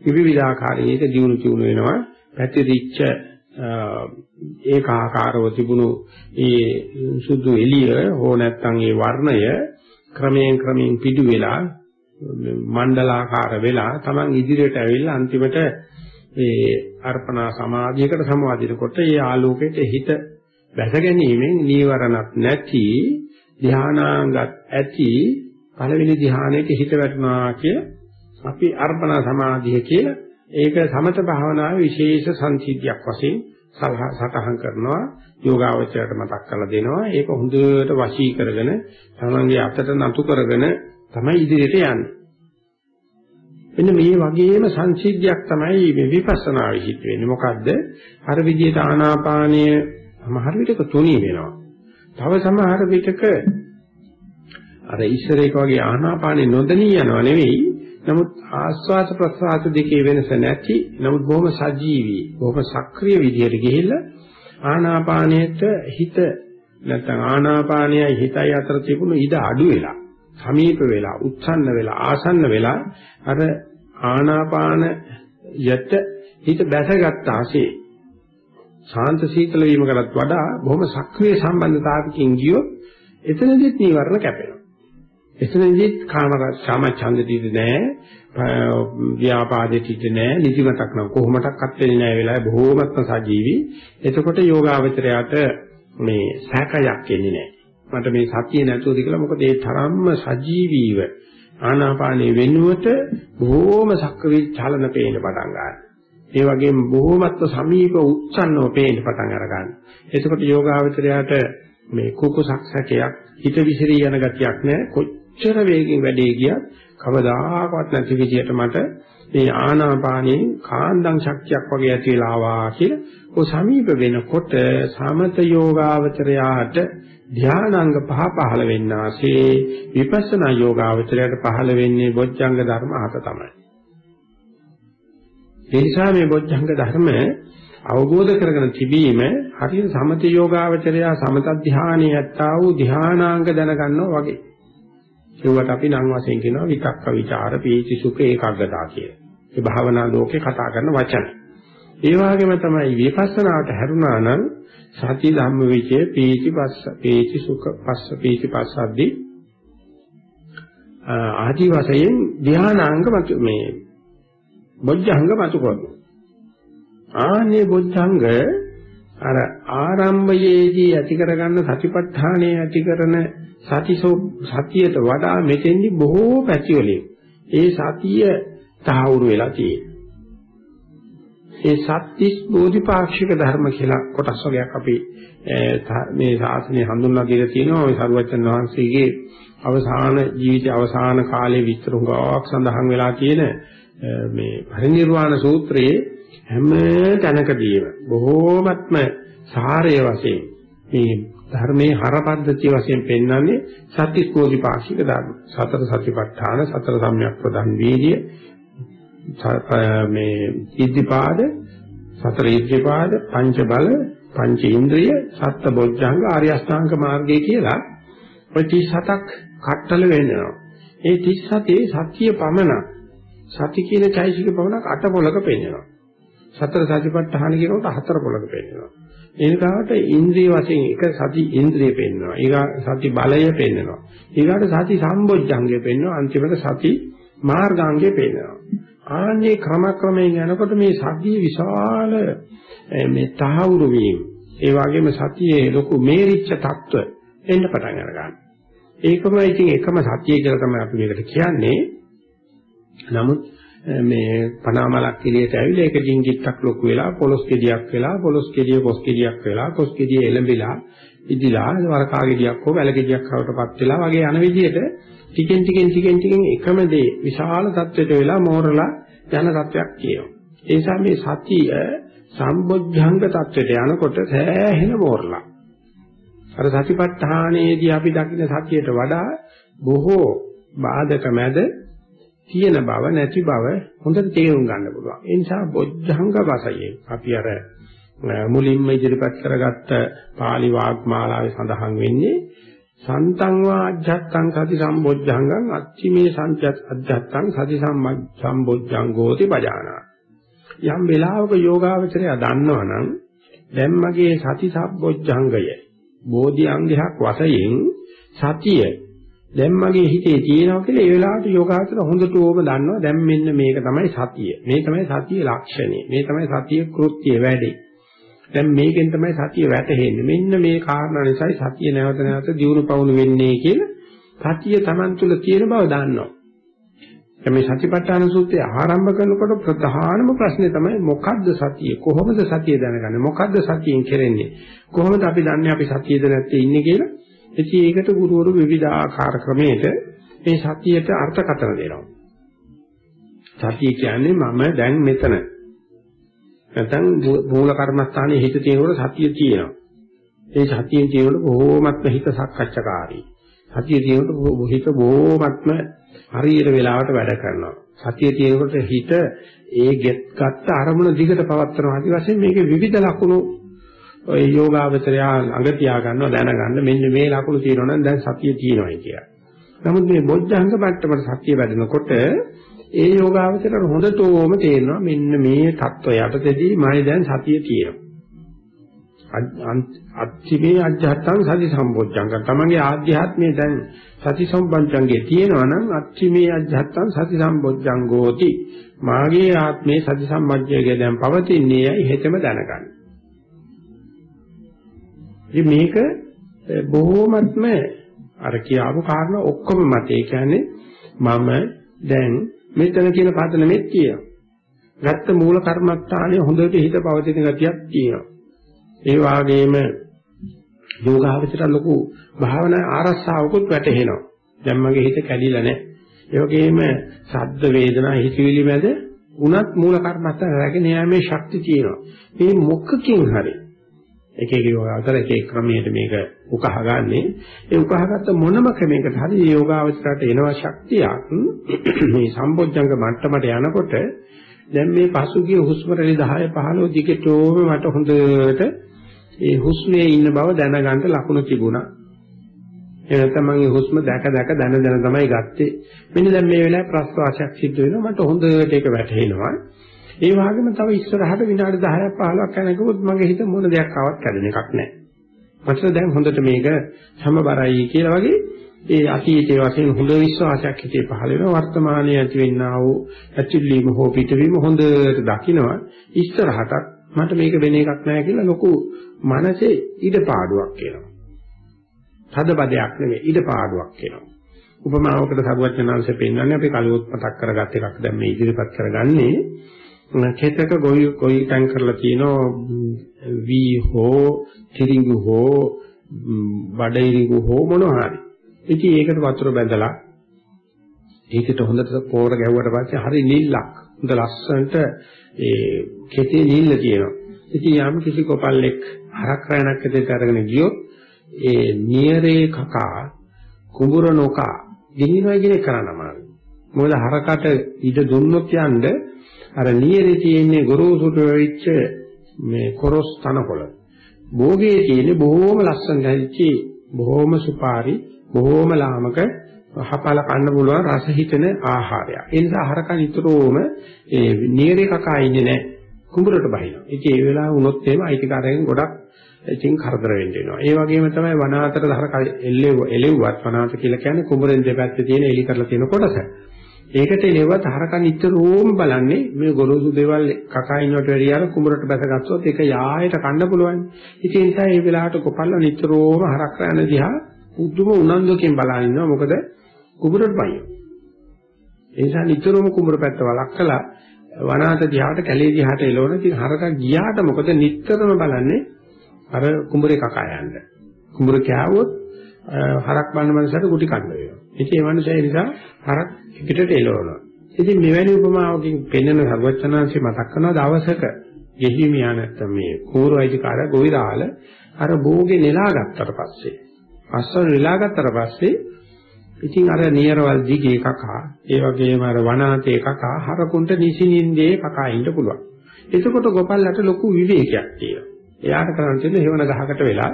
විවිධාකාරයක දියුණු තුන වෙනවා. පැතිරිච්ච ඒකාකාරව තිබුණු ඒ සුදු එළිය හෝ නැත්නම් ඒ වර්ණය ක්‍රමයෙන් ක්‍රමයෙන් පිටු වෙලා මණ්ඩලාකාර වෙලා Taman ඉදිරියට ඇවිල්ලා අන්තිමට ඒ අර්පණා සමාධියකට සමවදිනකොට ඒ ආලෝකයට හිත වැස ගැනීමෙන් නීවරණක් නැති ධානාංගත් ඇති පළවෙනි ධානයේ හිත වැටුණා කිය අපි අර්පණා සමාධිය කියලා ඒක සමත භාවනාවේ විශේෂ සංසිද්ධියක් වශයෙන් සටහන් කරනවා යෝගාවචරයට මතක් කරලා දෙනවා. ඒක හොඳට වශී කරගෙන තමන්ගේ අතට නතු කරගෙන තමයි ඉදිරියට යන්නේ. මෙන්න මේ වගේම සංසිද්ධියක් තමයි මේ විපස්සනා විහිිත වෙන්නේ. මොකද්ද? අර විදිහට ආනාපානය සමහර විටක තුනී වෙනවා. තව සමහර විටක අර ඉස්සර එක වගේ ආනාපානෙ නොදණී යනවා නෙවෙයි. නමුත් ආස්වාද ප්‍රසආස දෙකේ වෙනස නැති නමුත් බොහොම සජීවී බොහොම සක්‍රීය විදියට ගිහිල්ලා ආනාපානයට හිත නැත්නම් ආනාපානයයි හිතයි අතර තිබුණු ඉඩ අඩු වෙලා සමීප වෙලා උත්සන්න වෙලා ආසන්න වෙලා අර ආනාපාන යට හිත බැසගත් ආසේ ශාන්ත සීතල වීමකටත් වඩා බොහොම සක්‍රීය සම්බන්ධතාවකින් ගියොත් එතනදිත් නීවරණ කැපෙනවා. එතනදිත් කාම කාම ඡන්දෙදිද නෑ ව්‍යාපාදෙදිද නෑ නිදිමතක් නෑ කොහොමඩක්වත් වෙන්නේ නෑ වෙලාවේ බොහෝමත්ම සජීවි. එතකොට යෝගාවචරයට මේ සැකයක් එන්නේ නෑ මට මේ සතිය නැතුවද කියලා මොකද ඒ තරම්ම සජීවීව ආනාපානේ වෙනුවට බොහෝම සක්‍රීය චලන පේන්න පටන් ගන්නවා. ඒ වගේම බොහෝමත්ව සමීප උත්සන්නව පේන්න පටන් අර ගන්නවා එතකොට යෝගාවචරයට මේ කුකුසක් සැකයක් හිත විසිරී යන ගතියක් නෑ. කොච්චර වේගෙන් වැඩේ ගියත් කවදාකවත් නැති විදියට මට මේ ආනාපානයේ කාන්දම් ශක්තියක් වගේ ඇති වෙලා ආවා කියලා ඔය සමීප වෙනකොට සමත යෝගාවචරයාට ධානාංග පහ පහළ වෙන්නාසේ විපස්සනා යෝගාවචරයට පහළ වෙන්නේ බොජ්ජංග ධර්ම අත තමයි. ඒ නිසා මේ බොජ්ජංග ධර්ම අවබෝධ කරගෙන තිබීම හරියට සමත යෝගාවචරයා සමත ධානයේ යත්තා වූ ධානාංග දැනගන්නවා වගේ. ඒවට අපි නම් වශයෙන් කියනවා විතක්ක ਵਿਚාර පීචි සුඛ ඒකග්ගතා කියලා. ඒ භාවනා ලෝකේ කතා කරන වචන. ඒ වගේම තමයි විපස්සනාවට හැරුණා නම් සති ධම්ම විචේ පීචි පස්ස පීචි සුඛ පස්ස පීචි පස්සද්දී ආදි වශයෙන් ධානාංග මත මේ බොජ්ජංග මත කරනවා. ආන්නේ බොජ්ජංග අර ආරම්භයේදී ඇති කරගන්න සතිපට්ඨානයේ ඇති කරන සතිසෝ සතියට වඩා මෙතෙන්දි බොහෝ පැතිවලින් ඒ සතිය තහවුරු වෙලා තියෙනවා. ඒ සත්‍තිස් බෝධිපාක්ෂික ධර්ම කියලා කොටස් වර්ගයක් අපි මේ ශාසනය හඳුන්වා දීලා තියෙනවා. ওই සරුවචන් වහන්සේගේ අවසාන ජීවිතයේ අවසාන කාලයේ විස්තර හුඟක් සඳහන් වෙලා තියෙන මේ පරිනිර්වාණ සූත්‍රයේ හැම තැනකදීම බොහෝමත්ම සාරය වශයෙන් මේ ධර්මයේ හරපද්ධතිය වශයෙන් පෙන්වන්නේ සත්‍තිස්කෝධි පාක්ෂික ධර්ම. සතර සතිපට්ඨාන, සතර සම්‍යක් ප්‍රධාන වීර්ය, මේ ඉද්ධිපාද, සතර ඉද්ධිපාද, පංච බල, පංච ඉන්ද්‍රිය, සත්ත බොජ්ජංග, ආර්ය අෂ්ටාංග මාර්ගය කියලා ඔය 37ක් කට්ටල වෙනවා. ඒ 37 සත්‍ය පමණ සති කියන චෛසික පමණක් අට පොලක පෙන්වනවා. සතර සතිපට්ඨාන කියනකොට හතර පොලක පෙන්වනවා. ඒකට ඉන්ද්‍රිය වශයෙන් එක සති ඉන්ද්‍රිය පෙන්නවා. ඊගා සති බලය පෙන්නවා. ඊගාට සති සම්බොජ්ජංගය පෙන්නවා. අන්තිමට සති මාර්ගාංගය පෙන්නවා. ආන්නේ ක්‍රමක්‍රමයෙන් යනකොට මේ සතිය විශාල මේ තහවුරු වීම. ඒ වගේම සතියේ ලොකු මේරිච්ඡ తত্ত্ব එන්න පටන් ගන්නවා. ඒකම ඉතින් එකම සතිය කියලා තමයි අපි මේකට කියන්නේ. නමුත් මේ පනාමලක් එළියට ඇවිල්ලා ඒක ඩිංගිත්තක් ලොකු වෙලා පොලොස් ගෙඩියක් වෙලා පොලොස් ගෙඩිය කොස් ගෙඩියක් වෙලා කොස් ගෙඩිය එළඹිලා ඉදිලා වරකා ගෙඩියක් හෝ වැල ගෙඩියක් හවටපත් වෙලා වගේ යන විදිහට ටිකෙන් ටිකෙන් ටිකෙන් ටිකෙන් එකම දේ විශාල தත්වයට වෙලා මෝරලා යන තත්වයක් කියනවා. ඒ නිසා මේ සතිය සම්බොජ්ජංග தත්වයට යනකොට සෑහෙන මෝරලා. අර සතිපට්ඨානයේදී අපි දකින්න සතියට වඩා බොහෝ බාධක මැද තියෙන බව නැති බව හොඳට තේරුම් ගන්න පුළුවන්. ඒ නිසා බොජ්ජංග වශයෙන් අපි අර මුලින්ම ඉදිරිපත් කරගත්ත pāli වාග්මාලාවේ සඳහන් වෙන්නේ සන්තං වා අජ්ජත්තං සති සම්බොජ්ජංගං අච්චිමේ සංජත් අජ්ජත්තං සති සම්බොජ්ජංගෝති බජානා. යම් වෙලාවක යෝගාවචරය දන්නවනම් දැන් මගේ සති සම්බොජ්ජංගය බෝධි අංගයක් වශයෙන් සතිය දැන් මගේ හිතේ තියෙනවා කියලා ඒ වෙලාවට යෝගාචර හොඳට ඕම දන්නවා. දැන් මෙන්න මේක තමයි සතිය. මේ තමයි සතියේ ලක්ෂණය. මේ තමයි සතියේ කෘත්‍ය වැඩේ. දැන් මේකෙන් තමයි සතිය වැටහෙන්නේ. මෙන්න මේ කාරණා නිසායි සතිය නැවත නැවත දියුණු පවුණු වෙන්නේ කියලා සතිය Taman තුල තියෙන බව දන්නවා. දැන් මේ සතිපට්ඨාන සූත්‍රය ආරම්භ කරනකොට ප්‍රධානම ප්‍රශ්නේ තමයි මොකද්ද සතිය? කොහොමද සතිය දැනගන්නේ? මොකද්ද සතියෙන් කෙරෙන්නේ? කොහොමද අපි දන්නේ අපි සතියද නැත්තේ ඉන්නේ කියලා? ඉතින් ඒකට ගුරුවරු විවිධාකාර ක්‍රමයකට මේ සතියට අර්ථකථන දෙනවා. සතිය කියන්නේ මම දැන් මෙතන. නැත්නම් මූල කර්මස්ථානයේ හිත තියෙනකොට සතිය තියෙනවා. ඒ සතියෙන් තියෙනකොට බොහෝමත්ම හිත සක්කච්ඡකාරී. සතිය තියෙනකොට හිත බොහෝමත්ම හරියට වෙලාවට වැඩ කරනවා. සතිය තියෙනකොට හිත ඒ ගෙත් ගත්ත අරමුණ දිගට පවත්වනවා. ආදි වශයෙන් මේකේ විවිධ ලක්ෂණ ඔය යෝගාවචරය ළඟ තියාගන්න දැනගන්න මෙන්න මේ ලකුණු තියෙනවා නම් දැන් සතිය තියෙනවායි කියලා. නමුත් මේ බොද්ධංග මට්ටමට සතිය වැඩෙනකොට ඒ යෝගාවචරය හොඳටම තේරෙනවා මෙන්න මේ தত্ত্বය යටතේදී මම දැන් සතිය තියෙනවා. අත්තිමේ අධ්‍යාත්මං සති සම්බොජ්ජංග. තමන්ගේ ආධ්‍යාත්මයේ දැන් සති සම්බන්ධංගේ තියෙනවා නම් අත්තිමේ අධ්‍යාත්මං සති සම්බොජ්ජංගෝති. මාගේ ආත්මේ සති සම්බන්ධයේ දැන් පවතින්නේ යයි හෙතෙම දැනගන්න. ඉතින් මේක බොහොමත්ම අර කියාපු කාරණා ඔක්කොම මත ඒ කියන්නේ මම දැන් මෙතන කියන පදනමෙත් කියනවා. ගත්ත මූල කර්මස්ථානයේ හොඳට හිත පවතින ගතියක් තියෙනවා. ඒ වාගේම යෝගාවචර ලොකු භාවනා ආරස්සාවකුත් වැටහෙනවා. දැන් මගේ හිත කැඩිලා නැහැ. ඒ වගේම සද්ද වේදනා හිතවිලි මැද උනත් මූල කර්මස්ථාන රැගෙන යෑමේ ශක්තිය තියෙනවා. මේ මොකකින් හරි එක එක යෝගාවචර එක එක ක්‍රමයකට මේක උකහාගන්නේ ඒ උකහාගත්ත මොනම ක්‍රමයකට හරි යෝගාවචරයට එනවා ශක්තියක් [CLEARS THROAT] මේ සම්බොජ්ජංග මට්ටමට යනකොට දැන් මේ පසුගිය හුස්ම රැලි 10 15 දිගටම මට හොඳට ඒ හුස්මේ ඉන්න බව දැනගන්න ලකුණු තිබුණා. ඒ නැත්නම් මම මේ හුස්ම දැක දැක දැන දැන තමයි ගත්තේ. මෙන්න දැන් මේ වෙලාවේ ප්‍රස්වාසයක් සිද්ධ වෙනවා මට හොඳට ඒක වැටහෙනවා. ඒ වගේම තව ඉස්සරහට විනාඩි 10ක් 15ක් යනකොට මගේ හිත මොන දෙයක් ආවත් කැඩෙන එකක් නැහැ. මට දැන් හොඳට මේක සමබරයි කියලා වගේ ඒ අතීතයේ වශයෙන් හොඳ විශ්වාසයක් හිතේ පහළ වෙනවා වර්තමානයේ ඇතිවෙනා වූ ඇතිවීම හෝ පිටවීම හොඳට දකිනවා ඉස්සරහට මට මේක වෙන එකක් නැහැ කියලා ලොකු මනසේ ඉඩපාඩුවක් එනවා. තදබදයක් නෙමෙයි ඉඩපාඩුවක් එනවා. උපමාවකට සරුවචනාංශය පෙන්වන්නේ අපි කලියොත් මතක් කරගත් එකක් දැන් මේ ඉදිරිපත් කරගන්නේ කෙතක ගොවි කොයි තැන් කරලා තියෙනවා වී හෝ තිරිඟු හෝ බඩිරිඟු හෝ මොනවා හරි. ඉතින් ඒකට වතුර බැඳලා ඒකට හොඳට පෝර ගැව්වට පස්සේ හරි නිල්ලක්. හොඳ ලස්සනට ඒ කෙතේ නිල්ල තියෙනවා. ඉතින් යම් කිසි කොපල්ලෙක් හරක් රැණක් ඇතුලට අරගෙන ගියොත් ඒ නියරේ කකා කුඹුර නොකා ගෙනිනවා කියන එක කරන්න අමාරුයි. මොකද හරකට ඉඩ දුන්නොත් යන්න අර නියරේ තියෙන්නේ ගොරෝසුට වෙච්ච මේ කොරස් තනකොළ. භෝගයේ තියෙන්නේ බොහොම ලස්සන දැල්චි බොහොම සුපාරි බොහොම ලාමක හපල කන්න පුළුවන් රස හිතෙන ආහාරයක්. ඒ නිසා හරක නිතරම ඒ නියරේ කකා ඉන්නේ නැහැ. කුඹරට බහිනවා. ඉතින් ඒ වෙලාව වුණොත් එහෙම අයිතිකාරයෙන් ගොඩක් ඉතින් කරදර වෙන්න වෙනවා. ඒ වගේම තමයි වනාතර හරක එල්ලෙව එලෙව්වත් වනාත කියලා කියන්නේ කුඹරෙන් දෙපැත්තේ තියෙන එලි කරලා තියෙන කොටස. ඒකට එලෙව්වත් හරක නිතරම බලන්නේ මේ ගොරෝසු දේවල් කකා ඉන්නවට වැඩිය අර කුඹරට බැසගත්තොත් ඒක යායට කන්න පුළුවන්. ඉතින් ඒ නිසා මේ වෙලාවට කොපල්ල නිතරම හරක් රැන දිහා පුදුම උනන්දුවකින් බලන ඉන්නවා. මොකද කුඹරට බයින. ඒ නිසා නිතරම කුඹර පැත්ත වළක්කලා වනාත දිහාට කැලේ දිහාට එළවන ඉතින් හරක ගියාට මොකද නිතරම බලන්නේ අර කුඹරේ කකා යන්න. කුඹර කෑවොත් හරක් බලන මනසට කුටි කන්න වෙනවා. ඉතින් ඒ මනුස්සය නිසා හරක් පිටට එළවනවා. ඉතින් මෙවැනි උපමාවකින් පෙන්වන සර්වචනාංශي මතක් කරන දවසක ගෙහිමියා නැත්තම් මේ කෝරයිතිකාර ගොවිරාල අර භෝගේ නෙලා ගත්තට පස්සේ අස්සර නෙලා ගත්තට පස්සේ ඉතින් අර නියරවල් දිගේ කකා ඒ වගේම අර වනාතේ කකා හරකුන්ට නිසිනින්දේ කකා ඉන්න පුළුවන්. එතකොට ගොපල්ලට ලොකු විවේකයක් තියෙනවා. එයාට කරන්න තියෙන්නේ හේවන ගහකට වෙලා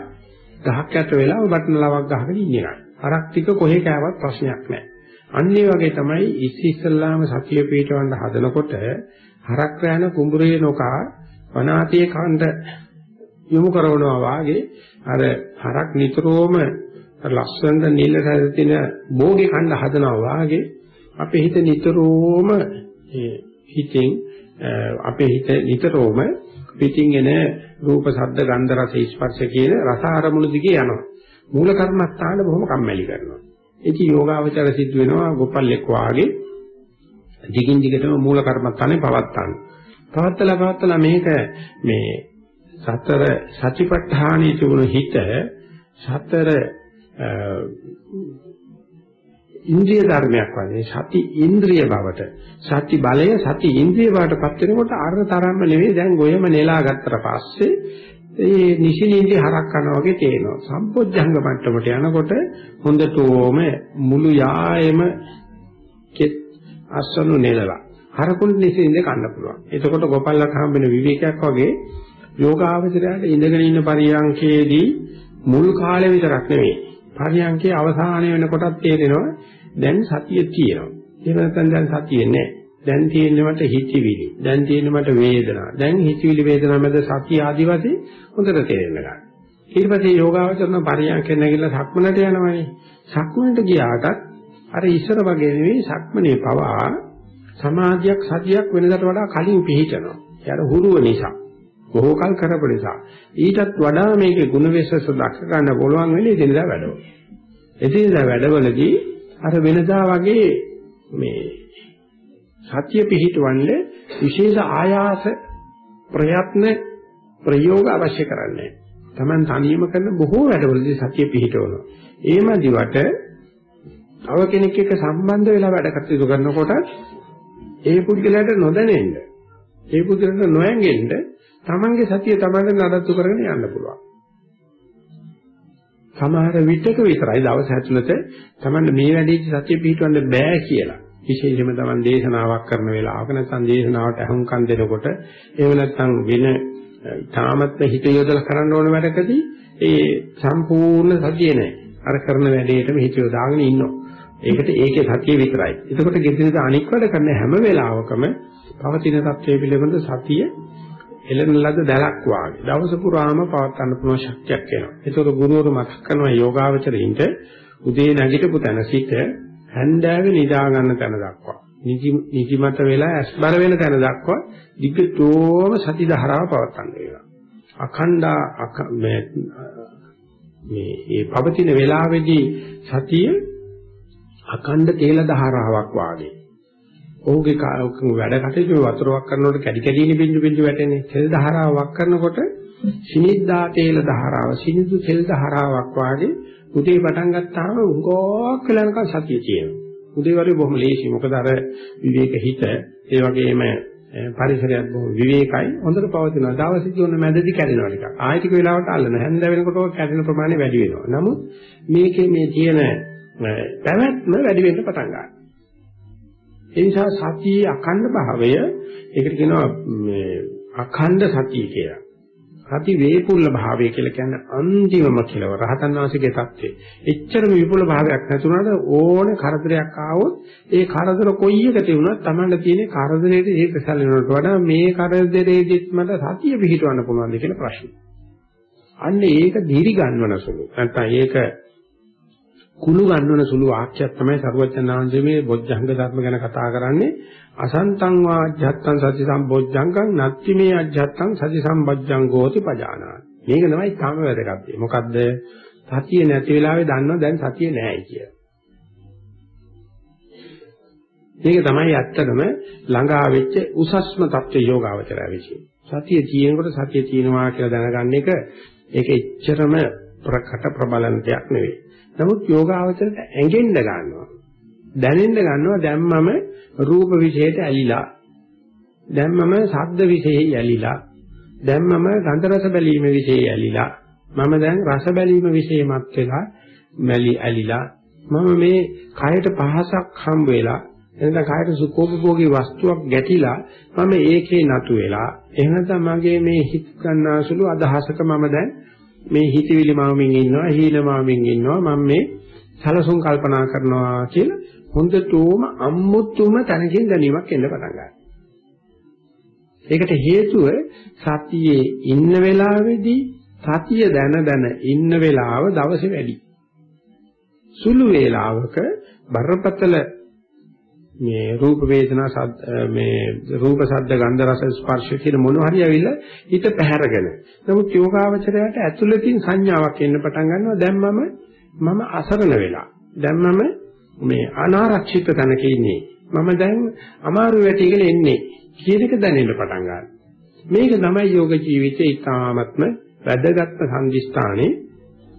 ගහක් යට වෙලා බටන ලවක් ගහගෙන ඉන්න එකයි. හරක් ටික කොහේ කෑවත් ප්‍රශ්නයක් නැහැ. අන්න ඒ වගේ තමයි ඉස්සි ඉස්සල්ලාම සතිය පිටවන්න හදනකොට හරක් රැන කුඹුරේ නොකා වනාතේ කන්ද යොමු කරනවා වාගේ අර හරක් නිතරම ලස්සනට නිල සැරතින භෝගේ කන්න හදනවා වාගේ අපේ හිත නිතරම හිතෙන් අපේ හිත නිතරම පිටින් එන රූප ශබ්ද ගන්ධ රස ස්පර්ශ කියන රස ආරමුණු දිගේ යනවා මූල කර්මස්ථාන බොහොම කම්මැලි කරනවා ඉතින් යෝගාවචර සිද්ධ වෙනවා ගොපල්ලෙක් වාගේ දිගින් දිගටම මූල කර්මස්ථානේ පවත්තන්න. පවත්තලා පවත්තලා මේක මේ සතර සතිපට්ඨානයේ තිබුණු හිත සතර ඉන්ද්‍රිය ධර්මයක් වගේ සති ඉන්ද්‍රිය බවට සති බලය සති ඉන්ද්‍රිය බවට පත් වෙනකොට අර තරම්ම නෙවෙයි දැන් ගොයම නෙලා ගත්තට පස්සේ ඒ නිසිනින්දි හරක් කරනවා වගේ තේනවා. සම්පොඥංග මට්ටමට යනකොට හොඳටම මුළු යායෙම කෙත් අස්සනු නෙලලා. හරකුන් නිසින්ද කන්න පුළුවන්. එතකොට ගොපල්ලක් හම්බෙන විවේකයක් වගේ යෝගාවචරයට ඉඳගෙන ඉන්න පරියන්කේදී මුල් කාලේ විතරක් නෙවෙයි. පරියන්කේ අවසානය වෙනකොටත් තේරෙනවා දැන් සතිය තියෙනවා. එහෙම නැත්නම් දැන් සතිය නැහැ. දැන් තියෙන්නේ මට හිතවිලි. දැන් තියෙන්නේ මට වේදනා. දැන් හිතවිලි වේදනා මැද සතිය ආදි වශයෙන් හොඳට තේරෙන්න ගන්න. ඊට පස්සේ යෝගාවචරණ පරියන්කෙන් නැගිලා සක්මනට යනවනේ. සක්මනට ගියාටත් අර ඉස්සර වගේ නෙවෙයි සක්මනේ පවා සමාධියක් සතියක් වෙනකට වඩා කලින් පිහිටනවා. යාර හුරුව නිසා. බොහෝ කල් කරපු නිසා. ඊටත් වඩා මේකේ ගුණ විශේෂ දක්ෂ ගන්න පුළුවන් වෙන්නේ එදිනදා වැඩවල. එදිනදා වැඩවලදී අර වෙනදා වගේ මේ සත්‍ය පිහිටවන්නේ විශේෂ ආයාස ප්‍රයත්න ප්‍රයෝග අවශ්‍ය කරන්නේ. Taman තනියම කරන බොහෝ වැඩවලදී සත්‍ය පිහිටවනවා. ඒමදිවට තව කෙනෙක් එක්ක සම්බන්ධ වෙලා වැඩ කටයුතු කරනකොට ඒ පුද්ගලයාට නොදැනෙන්න ඒ පුද්ගලයාට නොයන්ගෙන්න තමන්ගේ සතිය තමන්ට නඩත්තු කරගෙන යන්න පුළුවන්. සමහර විටක විතරයි දවස් ඇතුළත තමන්ට මේ වැඩේට සතිය පිටවන්න බෑ කියලා. විශේෂයෙන්ම තමන් දේශනාවක් කරන වෙලාවක නැත්නම් දේශනාවට අහුම්කම් දෙනකොට එහෙම නැත්නම් වෙන තාමත් හිත යොදලා කරන්න ඕන වැඩකදී ඒ සම්පූර්ණ සතිය නැහැ. අර කරන වැඩේටම හිත යොදාගෙන ඉන්නවා. ඒකට ඒකේ සතිය විතරයි. එතකොට ගෙදරට අනික් වැඩ කරන හැම වෙලාවකම පවතින තත්ත්වයේ පිළිබඳ සතිය එළෙන ලද දැලක් වාගේ දවස පුරාම පවත් ගන්න පුළුවන් ශක්තියක් එනවා. ඒතකොට ගුරුවරු මතක් කරනවා යෝගාවචරින්ට උදේ නැගිටපු තැන සිට හැන්දෑවේ නිදා ගන්න තැන දක්වා නිදිමත වෙලා ඇස්බර වෙන තැන දක්වා දිගටම සති ධාරාව පවත්වන්න වෙනවා. අඛණ්ඩා මේ මේ පවතින වේලාවේදී සතිය අඛණ්ඩ තේල ධාරාවක් වාගේ. ඔහුගේ වැඩ කටයුතු වතුරක් කරනකොට කැඩි කැඩිනේ බින්දු බින්දු වැටෙන්නේ. තෙල් ධාරාවක් කරනකොට සිනිද්දා තේල ධාරාව, සිනිදු තෙල් ධාරාවක් වාගේ උදේ පටන් ගත්තාම උගෝක් වෙලානකන් සතිය තියෙනවා. උදේ වගේ බොහොම ලේසි. මොකද අර විවේක හිත ඒ වගේම පරිසරයත් බොහොම විවේකයි. හොඳට පවතිනවා. දවසේදී ඔන්න මැදදී කැඩෙනවා ටිකක්. ආයෙතික වෙලාවට අල්ලන. හැන්ද වෙනකොට කැඩෙන ප්‍රමාණය වැඩි වෙනවා. නමුත් මේකේ මේ තියෙන පැවැත්ම වැඩි වෙන්න පටන් ගන්නවා. ඒ නිසා සතියේ අඛණ්ඩ භාවය ඒකට කියනවා මේ අඛණ්ඩ සතිය කියලා. සති වේපුල්ල භාවය කියලා කියන්නේ අන්තිමම කෙලවර රහතන් වහන්සේගේ தත්ත්වය. එච්චරම විපුල භාවයක් නැතුණාට ඕනේ කරදරයක් ආවොත් ඒ කරදර කොයි එකද වුණත් Tamanට තියෙන කරදරේට ඒක සැලෙනවට වඩා මේ කරදරේදිත් මට සතිය පිහිටවන්න පුළුවන්ද කියලා ප්‍රශ්නේ. අන්න ඒක දිරි ගන්නවන සුළු. නැත්නම් ඒක කුළු ගන්නවන සුළු වාක්‍යයක් තමයි සරුවචනාංශයේ මේ බොජ්ජංග ධර්ම ගැන කතා කරන්නේ අසන්තං වාජ්ජත්තං සති සම්බොජ්ජංගං නත්ති මේ අජ්ජත්තං සති සම්බොජ්ජංගෝති පජානාති මේක තමයි තාම වැදගත් මොකද්ද සතිය නැති වෙලාවේ දන්නවා දැන් සතිය නැහැ කිය. මේක තමයි ඇත්තටම ළඟා වෙච්ච උසස්ම தත්ත්ව යෝගාවචරය විශ්ේ. සතිය තියෙනකොට සතිය තියෙනවා කියලා දැනගන්න එක ඒක එච්චරම ප්‍රකට ප්‍රබලන දෙයක් නෙවෙයි. නමුත් යෝගාවචරයට ඇඟෙන්න ගන්නවා. දැනෙන්න ගන්නවා දැම්මම රූප විශේෂයට ඇලිලා. දැම්මම ශබ්ද විශේෂය ඇලිලා. දැම්මම ගන්ධ රස බැලීම විශේෂය ඇලිලා. මම දැන් රස බැලීම විශේෂමත් වෙලා මැලි ඇලිලා. මම මේ කයට පහසක් හම් වෙලා එනද කායට සුඛෝපභෝගී වස්තුවක් ගැටිලා මම ඒකේ නතු වෙලා එහෙම මගේ මේ හිත ගන්නාසුළු අදහසක මම දැන් මේ හිතවිලි මාමින් ඉන්නවා හීන මාමින් ඉන්නවා මම මේ සලසුන් කල්පනා කරනවා කියලා හොඳටම අම්මුතුම තනකින් දැනීමක් එන්න පටන් ගන්නවා. ඒකට හේතුව සතියේ ඉන්න වෙලාවේදී සතිය දැන දැන ඉන්න වෙලාව දවසේ වැඩි. සුළු වේලාවක බරපතල මේ රූප වේදනා සද්ද මේ රූප සද්ද ගන්ධ රස ස්පර්ශ කියන මොන හරි ඇවිල්ලා හිත පැහැරගෙන. නමුත් යෝගාවචරයට ඇතුළතින් සංඥාවක් එන්න පටන් ගන්නවා. දැන් මම මම අසරණ වෙලා. දැන් මම මේ අනාරක්ෂිත තැනක ඉන්නේ. මම දැන් අමාරු වැටිගෙන එන්නේ. කියන එක දැනෙන්න පටන් ගන්නවා. මේක තමයි යෝග ජීවිතයේ ඊ타ත්ම වැදගත් සංදිස්ථානේ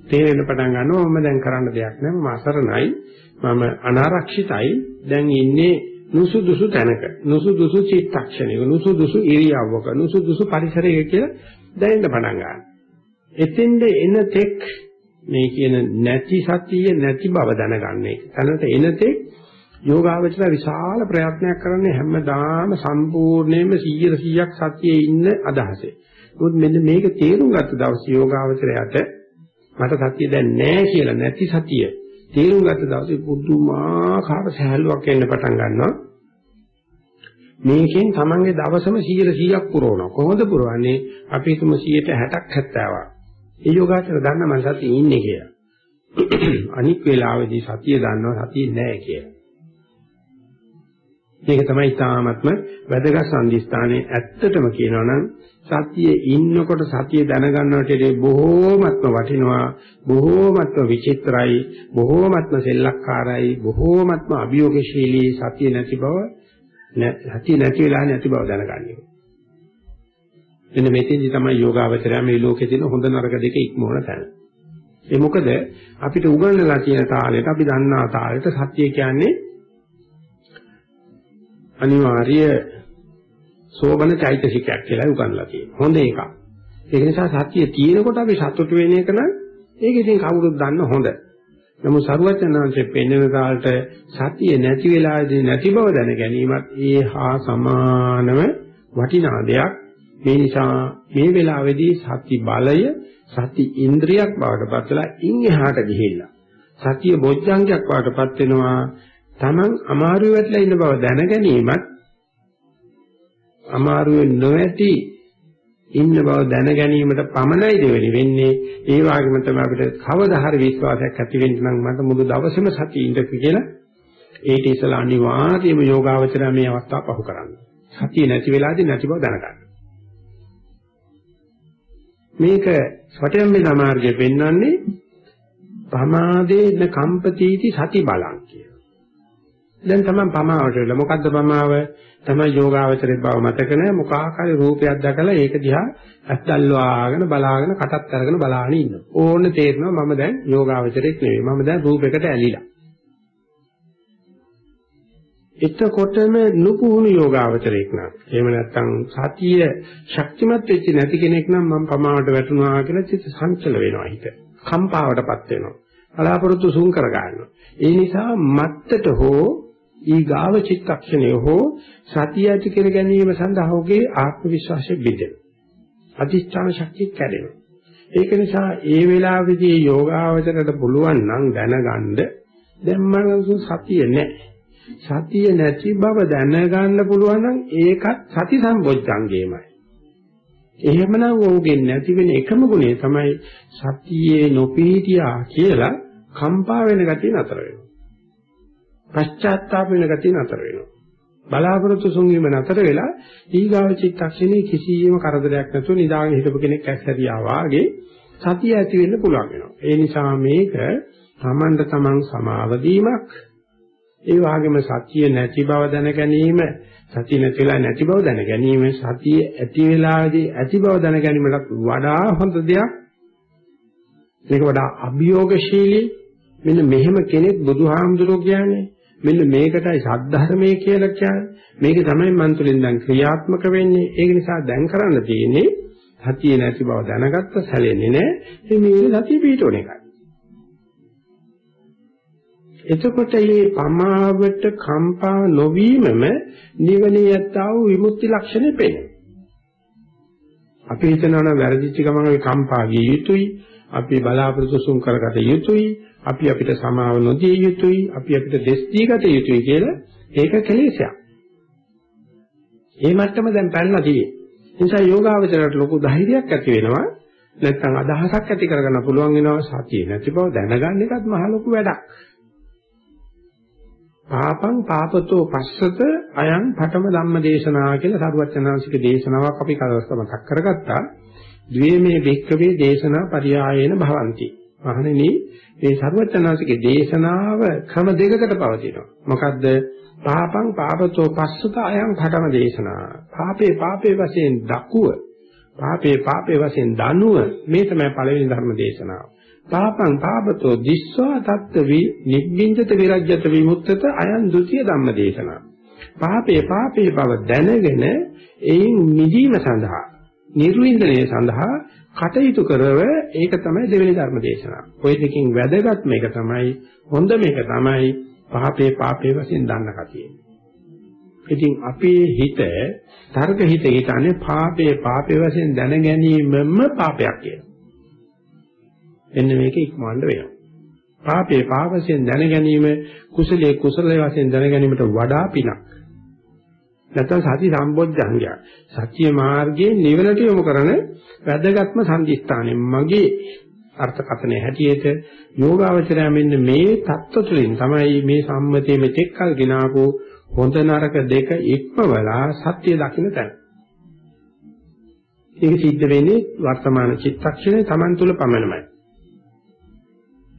තේරෙන්න පටන් ගන්නවා. මම දැන් කරන්න දෙයක් නැහැ. මම අසරණයි. මම අනාරක්ෂිතයි දැන් ඉන්නේ නුසුදුසු තැනක නුසුදුසු චිත්තක්ෂණයක නුසුදුසු ඉරියව්වක නුසුදුසු පරිසරයක කියලා දැනෙන්න පටන් ගන්නවා. එතෙන්ද එන තෙක් මේ කියන නැති සතිය නැති බව දැනගන්න එක. තනට එන තෙක් යෝගාවචර විශාල ප්‍රයත්නයක් කරන්නේ හැමදාම සම්පූර්ණයෙන්ම 100%ක් සතියේ ඉන්න අදහසේ. මොකද මෙන්න මේක තේරුම් ගත්ත දවසේ යෝගාවචරයට මට සතිය දැන් නැහැ කියලා නැති සතිය තේරුම් ගත්ත දවසේ පුදුමාකාර සහැල්ලුවක් එන්න පටන් ගන්නවා. මේකෙන් තමන්ගේ දවසම 100%ක් පුරවනවා. කොහොමද පුරවන්නේ? අපි හිතමු 160ක් 70ක්. ඒ යෝගාචර දන්න මම සතියේ ඉන්නේ කියලා. [CLEARS THROAT] අනික් වෙලාවෙදී සතිය දන්නවා සතිය නැහැ කියලා. මේක තමයි තාමත්ම වැදගත් සම්දිස්ථානයේ ඇත්තටම කියනවා නම් සතියේ ඉන්නකොට සතිය දැනගන්නවට බොහෝමත්ම වටිනවා බොහෝමත්ම විචිත්‍රයි බොහෝමත්ම සෙල්ලක්කාරයි බොහෝමත්ම අභියෝගශීලී සතිය නැති බව සතිය නැති වෙලා නැති බව දැනගන්නේ. එන්න මෙතෙන්දි තමයි යෝගාවචරය මේ ලෝකේ තියෙන හොඳ නරක දෙක ඉක්මවන තැන. ඒ මොකද අපිට උගන්වලා තියෙන තාලෙට අපි දන්නා තාලෙට සත්‍ය කියන්නේ අනිවාර්ය සෝබන චෛතසිකයක් කියලා උගන්ලා තියෙනවා. හොඳ එකක්. ඒක නිසා සත්‍ය තියෙනකොට අපි සතුට වෙන එක නම් ඒක ඉතින් කවුරුත් දන්න හොඳ. නමුත් සරුවචනාංශයේ පෙන්වන කාලට සතිය නැති වෙලාවේදී නැති බව දැන ගැනීමත් ඒ හා සමානම වටිනා දෙයක්. මේ නිසා මේ වෙලාවේදී සති බලය සති ඉන්ද්‍රියක් බවට පත් වෙලා ඉන් එහාට ගිහිල්ලා සතිය බොජ්ජංගයක් බවට පත් වෙනවා. Taman අමාරු වෙట్లా ඉන්න බව දැන ගැනීමත් අමාරුවේ නොඇති ඉන්න බව දැන ගැනීමට පමණයි දෙවෙනි වෙන්නේ ඒ වගේම තමයි අපිට කවදා හරි විශ්වාසයක් ඇති වෙන්න නම් මට මුළු දවසේම සතිය ඉඳපු කියලා ඒට ඉස්සලා අනිවාර්යයෙන්ම යෝගාවචරය මේ අවස්ථාව පහු කරන්න. සතිය නැති වෙලාදී නැති බව දැනගන්න. මේක සටයම්මේ සමාර්ගයේ පෙන්වන්නේ පමාදේන කම්පතිටි සති බලං කියලා. දැන් තමයි පමාවට වෙලා මොකද්ද පමාව? තමයි යෝගාවචරේ බව මතක නැහැ මොකාකාරي රූපයක් දැකලා ඒක දිහා ඇත්තල්වාගෙන බලාගෙන කටත් අරගෙන බලාගෙන ඉන්නවා. ඕන්න තේරෙනවා මම දැන් යෝගාවචරෙක් නෙවෙයි. මම දැන් රූපයකට ඇලිලා. එතකොටම නුපුහුණු යෝගාවචරයක් නම් එහෙම නැත්නම් සතිය ශක්තිමත් වෙච්ච නැති කෙනෙක් නම් මම පමාවට වැටුණා කියලා චිත්ත සංචල වෙනවා හිත. කම්පාවටපත් වෙනවා. බලාපොරොත්තු සුන් කර ගන්නවා. ඒ නිසා මත්තට හෝ ඊගාව චිත්තක්ෂණය හෝ සතිය ඇති කර ගැනීම සඳහා ඔහුගේ ආත්ම විශ්වාසය බෙදෙනවා. අධිෂ්ඨාන ශක්තිය කැඩෙනවා. ඒක නිසා ඒ වෙලාවේදී යෝගාවචරයට පුළුවන් නම් දැනගන්න දැන් මම සතිය නැහැ. සතිය නැති බව දැනගන්න පුළුවන් නම් ඒකත් සති සම්බොජ්ජංගේමයි. එහෙමනම් ඔහුගේ නැති වෙන එකම ගුණය තමයි සතියේ නොපීතියා කියලා කම්පා වෙන ගතිය නතර වෙනවා. පශ්චාත්තාප වෙන ගතිය නතර වෙනවා. බලාපොරොත්තු සුන්වීම නතර වෙලා ඊගාව චිත්තක්ෂණේ කිසියම් කරදරයක් නැතුව නිදාගෙන හිටපු කෙනෙක් ඇස්සරියා වාගේ සතිය ඇති වෙන්න පුළුවන් වෙනවා. ඒ නිසා මේක තමන්ට තමන් සමාව දීමක් ඒ වගේම සතිය නැති බව දැන ගැනීම සතිය නැති වෙලා නැති බව දැන ගැනීම සතිය ඇති වෙලාවේදී ඇති බව දැන ගැනීමට වඩා හොඳ දෙයක් මේක වඩා අභියෝගශීලී මෙන්න මෙහෙම කෙනෙක් බුදුහාමුදුරුවෝ කියන්නේ මෙන්න මේකටයි සද්ධර්මයේ කියලා කියන්නේ. මේක තමයි මන් තුළින් දැන් ක්‍රියාත්මක වෙන්නේ. ඒක නිසා දැන් කරන්න තියෙන්නේ සතිය නැති බව දැනගත්ත සැලෙන්නේ නැහැ. මේ සතිය පිටෝන එකයි. එතකොට මේ පමාවට කම්පා නොවීමම නිවනේ යත්තා වූ විමුක්ති ලක්ෂණය පෙනේ. අපි හිතනවා නම් වැරදිච්ච ගමන් අපි කම්පා විය යුතුයි. අපි බලාපොරොත්තු සුන් කරගත යුතුයි. අපි අපිට සමාව නොදිය යුතුයි අපි අපිට දෙස් දී ගත යුතුයි කියලා ඒක කෙලෙසයක්. ඒ මට්ටම දැන් පැනලා තියෙන්නේ. ඒ නිසා යෝගාවචරයට ලොකු ධෛර්යයක් ඇති වෙනවා. නැත්නම් අදහසක් ඇති කරගන්න පුළුවන් වෙනවා සතිය නැති බව දැනගන්න එකත් මහ ලොකු වැඩක්. පාපං පාපතෝ පස්සත අයං පඨම ධම්ම දේශනා කියලා සරුවචනාංශික දේශනාවක් අපි කලවස්ත මතක් කරගත්තා. ද්වේමේ භික්කවේ දේශනා පරියායේන භවಂತಿ. මහණෙනි මේ ਸਰවඥාසිකේ දේශනාව ක්‍රම දෙකකට පවතිනවා. මොකද්ද? පාපං පාපතෝ පස්සුත අයං ඝටම දේශනා. පාපේ පාපේ වශයෙන් දකුව, පාපේ පාපේ වශයෙන් දනුව මේ තමයි පළවෙනි ධර්ම දේශනාව. පාපං පාපතෝ දිස්වා තත්ත්ව වි නිබ්බින්දත විරජ්‍යත විමුක්තත අයං ဒ ුතිය ධම්ම දේශනා. පාපේ පාපේ බව දැනගෙන එයින් මිදීම සඳහා නිර්වින්දනය සඳහා කටයුතු කරව ඒක තමයි දෙවෙනි ධර්ම දේශනාව. ওই දෙකෙන් වැදගත් මේක තමයි හොඳ මේක තමයි පාපේ පාපේ වශයෙන් දන්න කතිය. ඉතින් අපේ හිත තර්ක හිත හිතන්නේ පාපේ පාපේ වශයෙන් දැන ගැනීමම පාපයක් කියලා. එන්න මේක ඉක්මවන්න වෙනවා. පාපේ පාප වශයෙන් දැන ගැනීම කුසලයේ කුසලයේ වශයෙන් දැන ගැනීමට වඩා පිනක්. නැත්නම් සති සම්බොජ්ජංගය. සත්‍ය මාර්ගයේ නිවනට යොමු කරන වැදගත්ම සංදිස්ථානය. මගේ අර්ථකථනය හැටියට යෝගාවචරය මෙන්න මේ தত্ত্ব තුළින් තමයි මේ සම්මතයේ මෙතෙක් කල් ගినాකෝ හොඳ නරක දෙක ඉක්මවලා සත්‍ය දකින්න තැන. ඒක සිද්ධ වෙන්නේ වර්තමාන චිත්තක්ෂණය Taman තුල පමණමයි.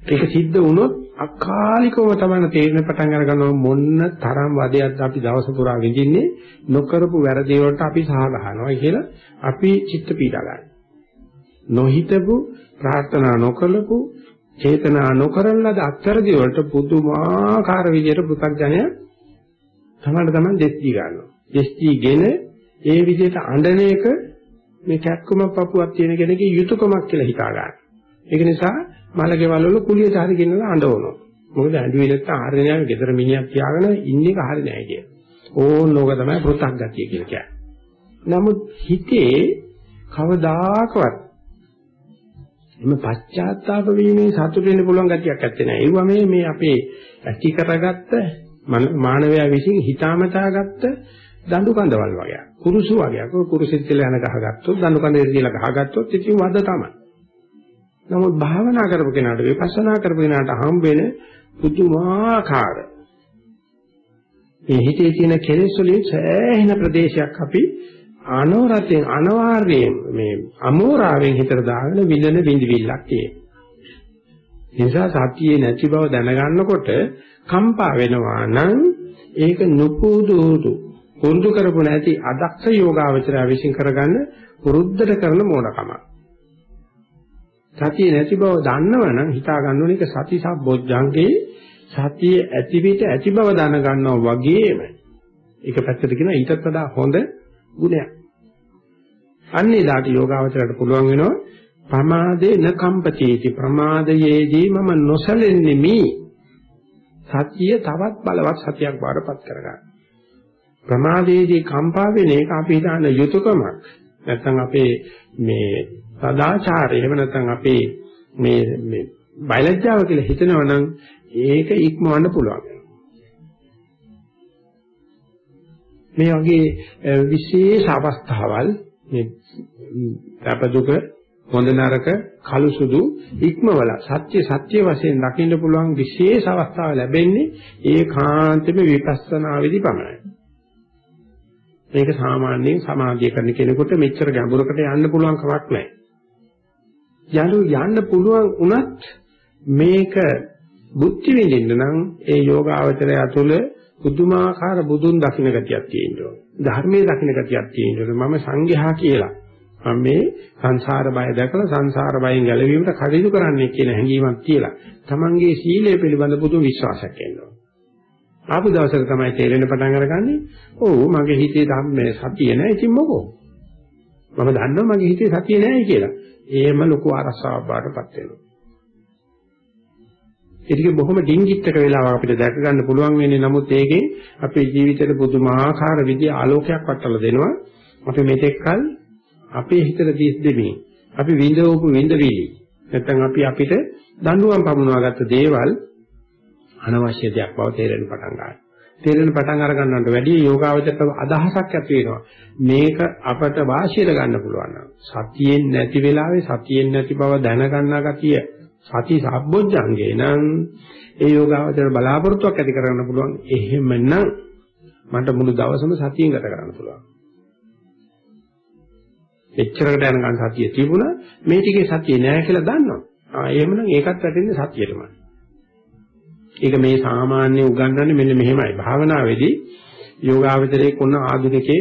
ඒක සිද්ධ වුණොත් අකාලිකව තමයි තේරෙන පටන් අරගන්නවා මොන්න තරම් වදයක්ද අපි දවස පුරා විඳින්නේ නොකරපු වැරදි වලට අපි සහ ගන්නවා කියලා අපි චිත්ත පීඩා ගන්නවා. නොහිතපු ප්‍රාර්ථනා නොකළපු චේතනා නොකරන ලද අත්තරදි වලට පුදුමාකාර විදියට පෘථග්ජනය තමයි තමයි දෙස්ටි ගන්නවා. දෙස්ටිගෙන ඒ විදියට අඬන එක මේ කැක්කම පපුවක් තියෙන කෙනෙක්ගේ යුතුයකමක් කියලා හිතා ගන්න. ඒක නිසා මලකේවල වල කුලියට හරි ගෙනලා අඬවනවා. මොකද ඇඬුවේ නැත්නම් ආරේ නෑ ගෙදර මිනිහක් තියාගෙන ඉන්නේ කහරි නෑ කිය. ඕන ලෝක තමයි පෘථග්ගතිය කියලා කියන්නේ. නමුත් හිතේ කවදාකවත් එම පශ්චාත්තාප වීමේ සතුට වෙන්න පුළුවන් ගතියක් ඇත්තේ නෑ. ඒවා මේ මේ අපේ ඇති කරගත්ත මානවයා විසින් හිතාමතාගත්ත දඬු කඳවල් වගේ. කුරුසු වගේ. කුරුසෙත් කියලා යන ගහගත්තොත් දඬු කඳේ කියලා ගහගත්තොත් ඉතින් වද තමයි. නමුත් භාවනා කරපු කෙනාට විපස්සනා කරපු කෙනාට හම් වෙන පුදුමාකාර මේ හිතේ තියෙන කෙලෙස් වලින් සෑහෙන ප්‍රදේශයක් අපි අනවරතෙන් අනිවාර්යයෙන් මේ අමෝරාවෙන් හිතට දාගෙන විඳින විඳිවිල්ලක් තියෙනවා. නිසා සතියේ නැති බව දැනගන්නකොට කම්පා වෙනවා නම් ඒක නුපුදුදු පුරුදු කරපු නැති අදක්ෂ යෝගාවචරය විශ්ින් කරගන්න පුරුද්දට කරන මොනකමක්. සතිය නැති බව දන්නවනම් හිතා ගන්න ඕනේ ඒක සති සම්බොජ්ජංගේ සතිය ඇති විට ඇති බව දැන ගන්නවා වගේම ඒක පැත්තට කියන ඊටත් වඩා හොඳ ගුණයක්. අන්නේ දාට යෝගාවචරයට පුළුවන් වෙනවා ප්‍රමාදේ නකම්පචේති ප්‍රමාදයේදී මම නොසලෙන්නේ මේ සතිය තවත් බලවත් සතියක් බාරපත් කරගන්න. ප්‍රමාදයේදී කම්පා වෙන එක අපි හිතන යුතුයකමක්. නැත්නම් අපේ මේ සදාචාරය එහෙම නැත්නම් අපේ මේ මේ බයලජ්ජාව කියලා හිතනවා නම් ඒක ඉක්මවන්න පුළුවන්. මේ වගේ විශේෂ අවස්ථාවල් මේ අපදුක හොඳ නරක කළු සුදු ඉක්මවල සත්‍ය සත්‍ය වශයෙන් දකින්න පුළුවන් විශේෂ අවස්ථාව ලැබෙන්නේ ඒකාන්තෙම විපස්සනාවේදී පමණයි. මේක සාමාන්‍යයෙන් සමාධිය කරන කෙනෙකුට මෙච්චර ගැඹුරකට යන්න පුළුවන් කමක් නැහැ. යනු යන්න පුළුවන් වුණත් මේක බුද්ධි විඳින්න නම් ඒ යෝගාවචරය තුළ පුදුමාකාර බුදුන් දකින්න ගතියක් තියෙනවා. ධර්මයේ දකින්න ගතියක් තියෙනවා. මම සංඝයා කියලා. මම මේ සංසාර බය දැකලා සංසාර බයෙන් ගැලවීමට කටයුතු කරන්නේ කියන හැඟීමක් කියලා. Tamange සීලය පිළිබඳ පුදුම විශ්වාසයක් එනවා. ආපු දවසක තමයි තේරෙන්න පටන් අරගන්නේ. ඔව් මගේ හිතේ ධම්මේ සතිය නැහැ. ඉතින් මොකෝ? මම දන්නවා මගේ හිතේ සතිය නැහැ කියලා. ඒම ලොකු අරසාවක් බාටපත් වෙනවා. ඒක බොහොම ඩිංගිත්තක වෙලාවක් අපිට දැක ගන්න පුළුවන් වෙන්නේ නමුත් ඒකෙන් අපේ ජීවිතේට පුදුමාකාර විදිහ ආලෝකයක් වටලා දෙනවා. අපි මෙතෙක්කල් අපේ හිතට දිස් දෙමින් අපි විඳවපු විඳවිලි නැත්නම් අපි අපිට දඬුවම් පමුණවාගත්ත දේවල් අනවශ්‍ය දෙයක් බව තේරෙන්න පටන් ගන්නවා. තේරෙන පටන් අර ගන්නවට වැඩිය යෝගාවචරයට අදහසක් ඇති වෙනවා. මේක අපට වාසියට ගන්න පුළුවන් නම් සතියෙන් නැති වෙලාවේ සතියෙන් නැති බව දැනගන්නා ගතිය සති සම්බොජ්ජංගේ නම් ඒ යෝගාවචර බලාපොරොත්තුවක් ඇති කරගන්න පුළුවන්. එහෙමනම් මට මුළු දවසම සතියෙන් ගත කරන්න පුළුවන්. එච්චරකට යනකන් සතිය තිබුණා මේ ටිකේ සතිය නෑ කියලා දන්නවා. ආ එහෙමනම් ඒකත් වැටෙන්නේ සතියටමයි. ඒක මේ සාමාන්‍ය උගන්වන්නේ මෙන්න මෙහෙමයි. භාවනාවේදී යෝගාවචරයේ කොන ආධුනිකේ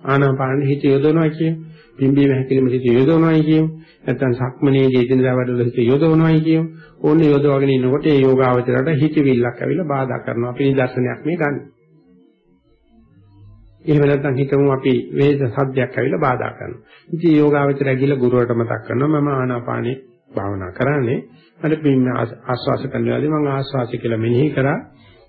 ආනාපාන හිත යොදවනවා කියන පිම්බීම හැකිලිම හිත යොදවනවා කියන නැත්නම් සක්මනේදී එදිනදා වැඩවල හිත යොදවනවා කියන ඕනේ යොදවගෙන ඉන්නකොට ඒ යෝගාවචරයට හිතවිල්ලක් ඇවිල්ලා බාධා කරනවා. අපි නිදර්ශනයක් මේ ගන්න. එහෙම නැත්නම් හිතමු අපි වේද සද්දයක් ඇවිල්ලා බාධා කරනවා. ඉතින් යෝගාවචරය ගිහලා ගුරුවරට මතක් කරනවා මම ආනාපානේ භාවනා කරන්නේ මට පින්න ආස්වාස කරන වෙලාවේ මම ආස්වාසය කියලා මෙනෙහි කරා.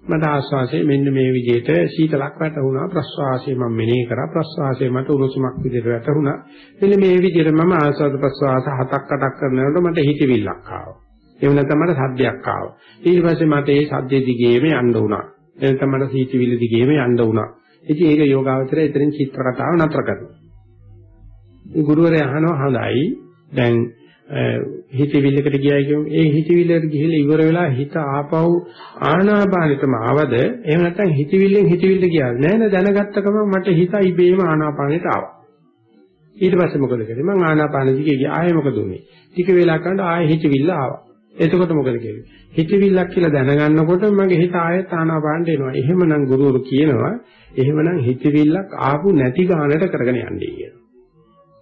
මට ආස්වාසයේ මෙන්න මේ විදිහට සීතලක් වැටුණා. ප්‍රස්වාසයේ මම මෙනෙහි කරා. ප්‍රස්වාසයේ මට උණුසුමක් විදිහට වැටුණා. මෙන්න මේ විදිහට මම ආස්වාද ප්‍රස්වාස හතක් අටක් කරනකොට මට හිතවිල්ලක් ආවා. එහෙම නැත්නම් මට සද්දයක් ආවා. ඊට පස්සේ මට ඒ සද්දේ දිගේම යන්න උනා එතන මට හිතවිල්ල දිගේම යන්න උනා ඉතින් ඒක යෝගාවචරය එතනින් චිත්‍ර කතාව නතර කරනවා. ගුරුවරයා අහනවා හොඳයි. දැන් හිතවිල්ලකට ගියයි කියමු. ඒ හිතවිල්ලට ගිහිල්ලා ඉවර වෙලා හිත ආපහු ආනාපානෙටම ආවද? එහෙම නැත්නම් හිතවිල්ලෙන් හිතවිල්ල ගියා. නෑ නෑ දැනගත්ත ගමන් මට හිත ඉබේම ආනාපානෙට ආවා. ඊට පස්සේ මොකද කරේ? මං ආනාපාන දිගේ ගියා. ආයෙ මොකද උනේ? ටික වෙලා කරනකොට ආයෙ හිතවිල්ල ආවා. එතකොට මොකද කරේ? හිතවිල්ලක් කියලා දැනගන්නකොට මගේ හිත ආයෙත් ආනාපානට එනවා. එහෙමනම් ගුරුවරු කියනවා එහෙමනම් හිතවිල්ලක් ආපු නැති ගානට කරගෙන යන්නේ කියලා.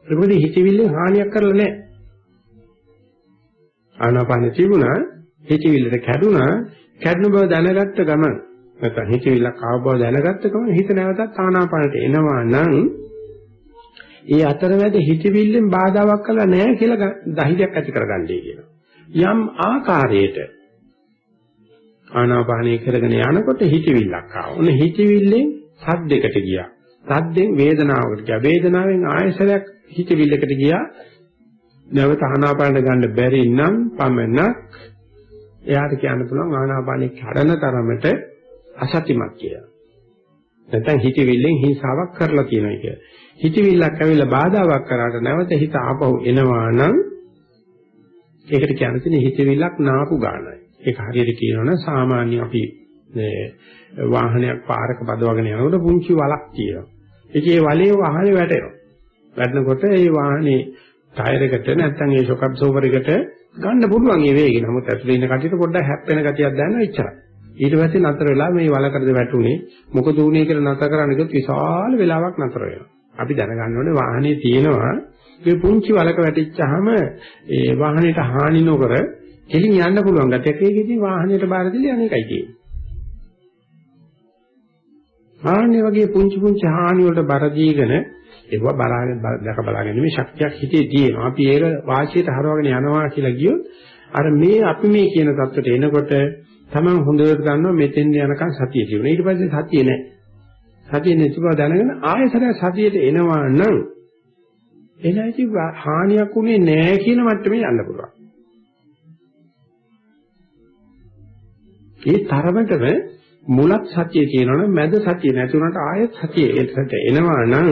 ඒකෝද හිතවිල්ලෙන් හානියක් කරලා නැහැ. ආනාපාන තිබුණා හිතවිල්ලට කැඩුනා කැඩුන බව දැනගත්ත ගමන් නැත්නම් හිතවිල්ලක් ආව බව දැනගත්ත ගමන් හිත නැවතත් ආනාපානට එනවා නම් ඒ අතරමැද හිතවිල්ලෙන් බාධාවක් කළා නැහැ කියලා ධෛර්යයක් ඇති කරගන්නයි කියනවා. යම් ආකාරයකට ආනාපානය කරගෙන යනකොට හිතවිල්ලක් ආවා. ඔන්න හිතවිල්ලෙන් සද්දයකට ගියා. සද්දෙන් වේදනාවකට ගියා. වේදනාවෙන් ආයසරයක් හිතවිල්ලකට ගියා. නැවත ආනාපානට ගන්න බැරි නම් පමණක් එයාට කියන්න පුළුවන් ආනාපානෙ කඩන තරමට අසතිමත් කියලා. නැත්නම් හිතවිල්ලෙන් හිංසාවක් කරලා තියෙනවා කියලා. හිතවිල්ලක් ඇවිල්ලා බාධාවක් කරාට නැවත හිත ආපහු එනවා නම් ඒකට කියන්නේ හිතවිල්ලක් නාපු ගානයි. ඒක හරියට කියනවනම් සාමාන්‍ය අපි මේ වාහනයක් පාරක බදවගෙන යනකොට පුංචි වලක් තියෙනවා. ඒකේ වලේ වාහනේ වැටෙනවා. වැටෙනකොට ඒ වාහනේ ටයර් එකට නැත්නම් ඒ ෂොක් අබ්සෝවර් එකට ගන්න පුළුවන් ඒ වේගෙ. නමුත් ඇතුලේ ඉන්න කටියට පොඩ්ඩක් හැප්පෙන ගතියක් දැනෙනවා එච්චරයි. ඊට පස්සේ නතර වෙලා මේ වලකටද වැටුනේ මොකද උනේ කියලා නතර කරන්න ගියොත් විශාල වෙලාවක් නතර වෙනවා. අපි දැනගන්න ඕනේ වාහනේ තියෙනවා මේ පුංචි වලක වැටිච්චාම ඒ වාහනේට හානි නොකර කෙලින් යන්න පුළුවන් ගැටයක් ඒකෙදී වාහනේට බාර දෙලා අනේකයි තියෙන්නේ. ආන්නේ වගේ පුංචි පුංචි හානි වලට බර දීගෙන ඒව බලාගෙන දැක බලාගෙන මේ ශක්තියක් හිතේ තියෙනවා. අපි ඒක වාසියට හරවගෙන යනවා කියලා ගියොත් අර මේ අපි මේ කියන தත්ත්වයට එනකොට Taman හොඳට ගන්නවා මෙතෙන් යනකම් සතිය තියෙනවා. ඊට පස්සේ සතිය නැහැ. සතිය නැති බව දැනගෙන ආයෙසර සතියට එනවා නම් එනයිති හානියක් උනේ නැහැ කියන මට්ටමේ යන්න පුළුවන්. ඒ තරමටම මුලක් සතිය තියෙනවනම් මැද සතිය නැති වුණාට ආයෙත් සතිය ඒකට එනවා නම්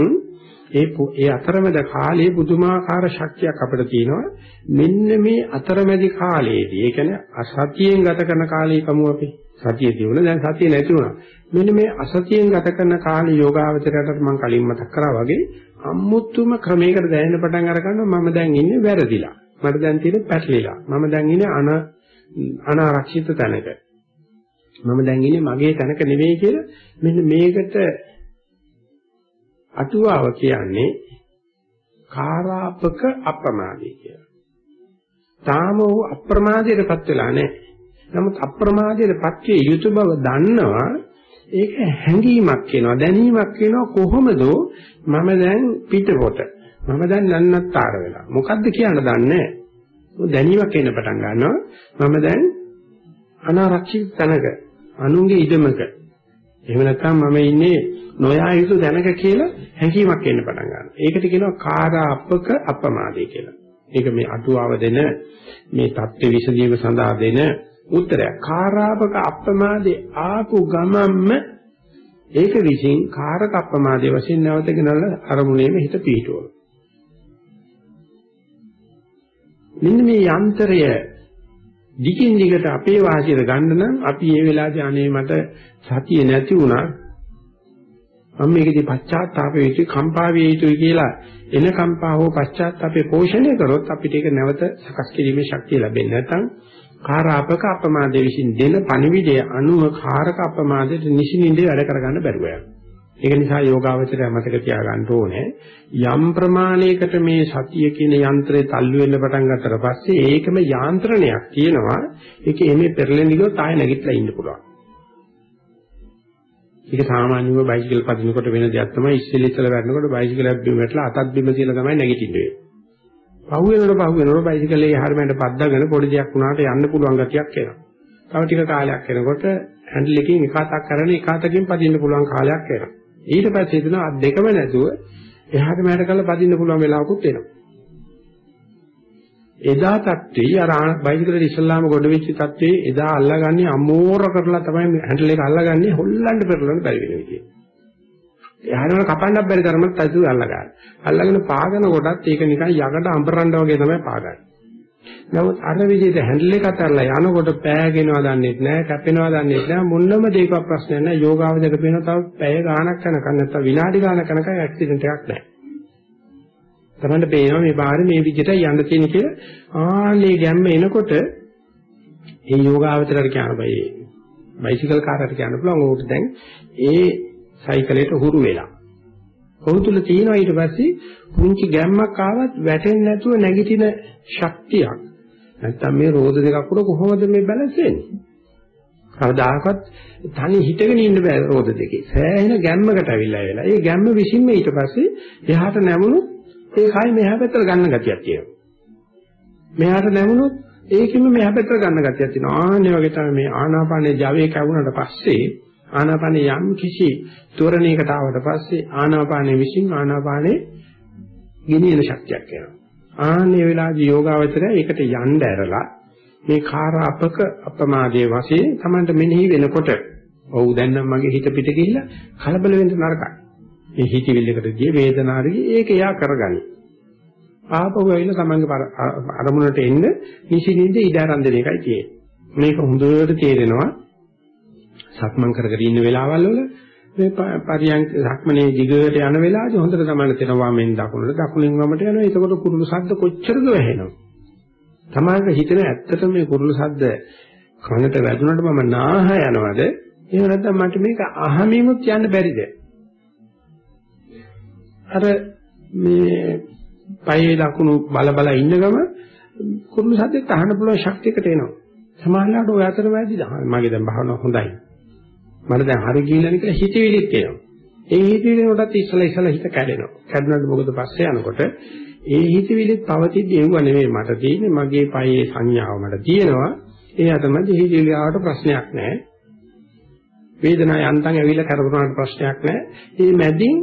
ඒ ඒ අතරමැද කාලයේ පුදුමාකාර ශක්තියක් අපිට තියෙනවා. මෙන්න මේ අතරමැදි කාලයේදී ඒ කියන්නේ අසතියෙන් ගත කරන කාලේ කමු අපි. සතිය තියුණා දැන් සතිය නැති වුණා. මෙන්න මේ අසතියෙන් ගත කරන කාලේ යෝගාවචරයට මම කලින් මතක් කරා වගේ අමුතුම ක්‍රමයකට දැනෙන්න පටන් අර ගන්නවා මම දැන් ඉන්නේ වැරදිලා. මට දැන් තියෙන්නේ පැටලිලා. මම දැන් ඉන්නේ අන අනාරක්ෂිත තැනක. මම දැන් ඉන්නේ මගේ තැනක නෙවෙයි කියලා මෙන්න මේකට අටුවාව කියන්නේ කාරාපක අප්‍රමාදී කියලා. තාම ਉਹ අප්‍රමාදයටපත් වෙලා නැහැ. නමුත් අප්‍රමාදයටපත් වේ යුතු බව දන්නවා. ඒක හැඟීමක් වෙනවා දැනීමක් වෙනවා කොහොමද මම දැන් පිටපොත මම දැන් නන්නත්තර වෙලා මොකද්ද කියන්න දන්නේ දැනීමක් එන්න පටන් ගන්නවා මම දැන් අනාරක්ෂිත තැනක අනුන්ගේ ඉඩමක එහෙම නැත්නම් මම ඉන්නේ නොයා යුතු දැනක කියලා හැඟීමක් එන්න පටන් ගන්නවා. ඒකට කියනවා කාරාපක අපමාදේ කියලා. ඒක මේ අටුවාව දෙන මේ தත්ත්ව විසඳීම සඳහා දෙන උත්තරයක්. කාරාපක අපමාදේ ආපු ගමම්ම ඒක විසින් කාරක අපමාදේ වශයෙන් නැවතගෙනල අරමුණේම හිත පිහිටුවන. මෙන්න මේ යන්ත්‍රය දිගින් දිගට අපේ වාසියට ගන්න නම් අපි මේ වෙලාවේ අනේ මට සතිය නැති වුණා මම මේකදී පශ්චාත්තාප වේතු කම්පා වේතුයි කියලා එන කම්පා හෝ පශ්චාත්තාපේ පෝෂණය කරොත් අපිට ඒක නැවත සකස් කිරීමේ ශක්තිය ලැබෙන්නේ නැත්නම් කාරාපක අපමාදයේ විසින් දෙන පණිවිඩය අනුව කාරක අපමාදයට නිසින්ින්දේ වැඩ කරගන්න බැරුව යනවා. ඒක නිසා යෝගාවචරය මතක තියාගන්න ඕනේ යම් ප්‍රමාණයකට මේ සතිය කියන යන්ත්‍රය තල්ලු වෙන්න පටන් ගත්තට පස්සේ ඒකම යාන්ත්‍රණයක් තියෙනවා. ඒක එමේ පෙරලෙන්න ගියොත් ආය නැගිටලා ඉන්න පුළුවන්. ඒක සාමාන්‍යව බයිසිකල් පදිනකොට වෙන දෙයක් තමයි ඉස්සෙල්ල ඉස්සෙල්ල වැටෙනකොට බයිසිකලයක් බිම වැටලා අතක් බිම තියලා තමයි නැගිටින්නේ. පහු වෙනකොට පහු වෙනකොට බයිසිකලේ යහරමෙන්ට පද්දාගෙන පොඩි දෙයක් වුණාට යන්න පුළුවන් ගතියක් එනවා. තව ටික කාලයක් යනකොට හැන්ඩල් එකකින් එක අතක් කරගෙන එක අතකින් පදින්න පුළුවන් කාලයක් එනවා. ඊට පස්සේ හිතන අත් දෙකම නැතුව එහාට මෙහාට කරලා පදින්න පුළුවන් වෙලාවකුත් එනවා. එදා තත්ත්වේ අර බයිසිකලේ ඉස්සල්ලාම ගොඩ වෙච්ච තත්ත්වේ එදා අල්ලගන්නේ අමෝර කරලා තමයි හැන්ඩල් එක අල්ලගන්නේ හොල්ලන්න පෙරලන්න බැරි වෙන විදිය. එහානවල කපන්නත් බැරි තරමට තතු අල්ලගන්න. අල්ලගෙන පාගන කොටත් ඒක නිකන් යකට අඹරන්න වගේ තමයි පාගන්නේ. නමුත් අර විදිහට හැන්ඩල් එක අතරලා යනකොට පෑගෙනවා දන්නේ නැහැ, කැපෙනවා දන්නේ නැහැ, මොන්නම දෙයක ප්‍රශ්නයක් නැහැ. යෝගාවදක පේන තව පැය ගාණක් යනකම් නැත්නම් විනාඩි ගාණක් යනකම් ඇක්සිඩන්ට් එකක් නැහැ. තමන්ට පේනවා මේ පාරේ මේ විදිහට යන්න තියෙන කියලා. ආන්නේ ගැම්ම එනකොට ඒ යෝගාවචරයට කියන බයි බයිසිකල් කාරයට කියන්න පුළුවන් ඕකට දැන් ඒ සයිකලයට හුරු වෙලා. ඔහු තුල තියෙනවා ඊට පස්සේ පුංචි ගැම්මක් ආවත් වැටෙන්නේ නැතුව නැගිටින ශක්තියක්. නැත්තම් මේ රෝද දෙකක් උඩ කොහොමද මේ බැලන්ස් වෙන්නේ? කවදාකවත් තනි හිටගෙන ඉන්න බෑ රෝද දෙකේ. සෑහෙන ගැම්මකට අවිල්ලා වෙලා. ඒ ගැම්ම විසින්ම ඊට පස්සේ එහාට නැමුණු ඒ කයි මෙහා පැත්තට ගන්න ගතියක් තියෙනවා. මෙහාට නැමුණොත් ඒකෙම මෙහා පැත්තට ගන්න ගතියක් තියෙනවා. ආන්නේ වගේ තමයි මේ ආනාපානේ ජවයේ කැවුනට පස්සේ ආනාපානේ යම් කිසි තොරණයකට ආවට පස්සේ ආනාපානේ විසින් ආනාපානේ ගෙනියන ශක්තියක් එනවා. ආන්නේ වෙලාවේදී යෝගාවචරය ඒකට යන්න ඇරලා මේ කාරාපක අපමාදයේ වශයෙන් Tamanට මෙනෙහි වෙනකොට ඔව් දැන් නම් මගේ හිත පිට ගිහිල්ලා කලබල වෙන්න නරකයි. මේ හිතවිල්ලකට ගිය වේදනාවරි ඒක එයා කරගනි. ආපහු ඇවිල්ලා Tamanගේ අරමුණට එන්න නිසින්ින්ද ඉඩ ආරම්භ දෙන එකයි තියෙන්නේ. මේක හොඳට තේරෙනවා සක්මන් කරගෙන ඉන්න වෙලාවල් වල මේ පරියන්ක සක්මනේ දිගට යන වෙලාවදී හොඳට තමයි තේනවා මෙන් දකුණට දකුණෙන් වමට යනවා. ඒකකොට කුරුළු ශබ්ද කොච්චරද වැහෙනවා. තමයි හිතන ඇත්තට මේ කුරුළු ශබ්ද කනට වැදුනට මම නාහ යනවද? එහෙම නැත්නම් මට මේක අහමිමුත් යන්න බැරිද? අර මේ පයේ ලකුණු බල බල ඉන්න ගම කුරුළු ශබ්දෙත් අහන්න පුළුවන් ශක්තියකට එනවා. සමහරවිට ඔය අතර වැඩි මගේ දැන් භාවනාව හොඳයි. මට දැන් හරි ගිහිල්ලා නිකන් හිතවිලිත් එනවා. ඒ හිතවිලි වලට ඉස්සලා ඉස්සලා හිත කැඩෙනවා. කැඩුණාට මොකද පස්සේ යනකොට ඒ හිතවිලිත් පවතිද්දී ඒව නෙමෙයි මට තියෙන්නේ මගේ පයේ සංඥාව මට තියෙනවා. ඒ අතරමැද හිතවිලි ආවට ප්‍රශ්නයක් නැහැ. වේදනාව යන්තම් ඇවිල්ලා කරපුණාට ප්‍රශ්නයක් නැහැ. මේ මැදින්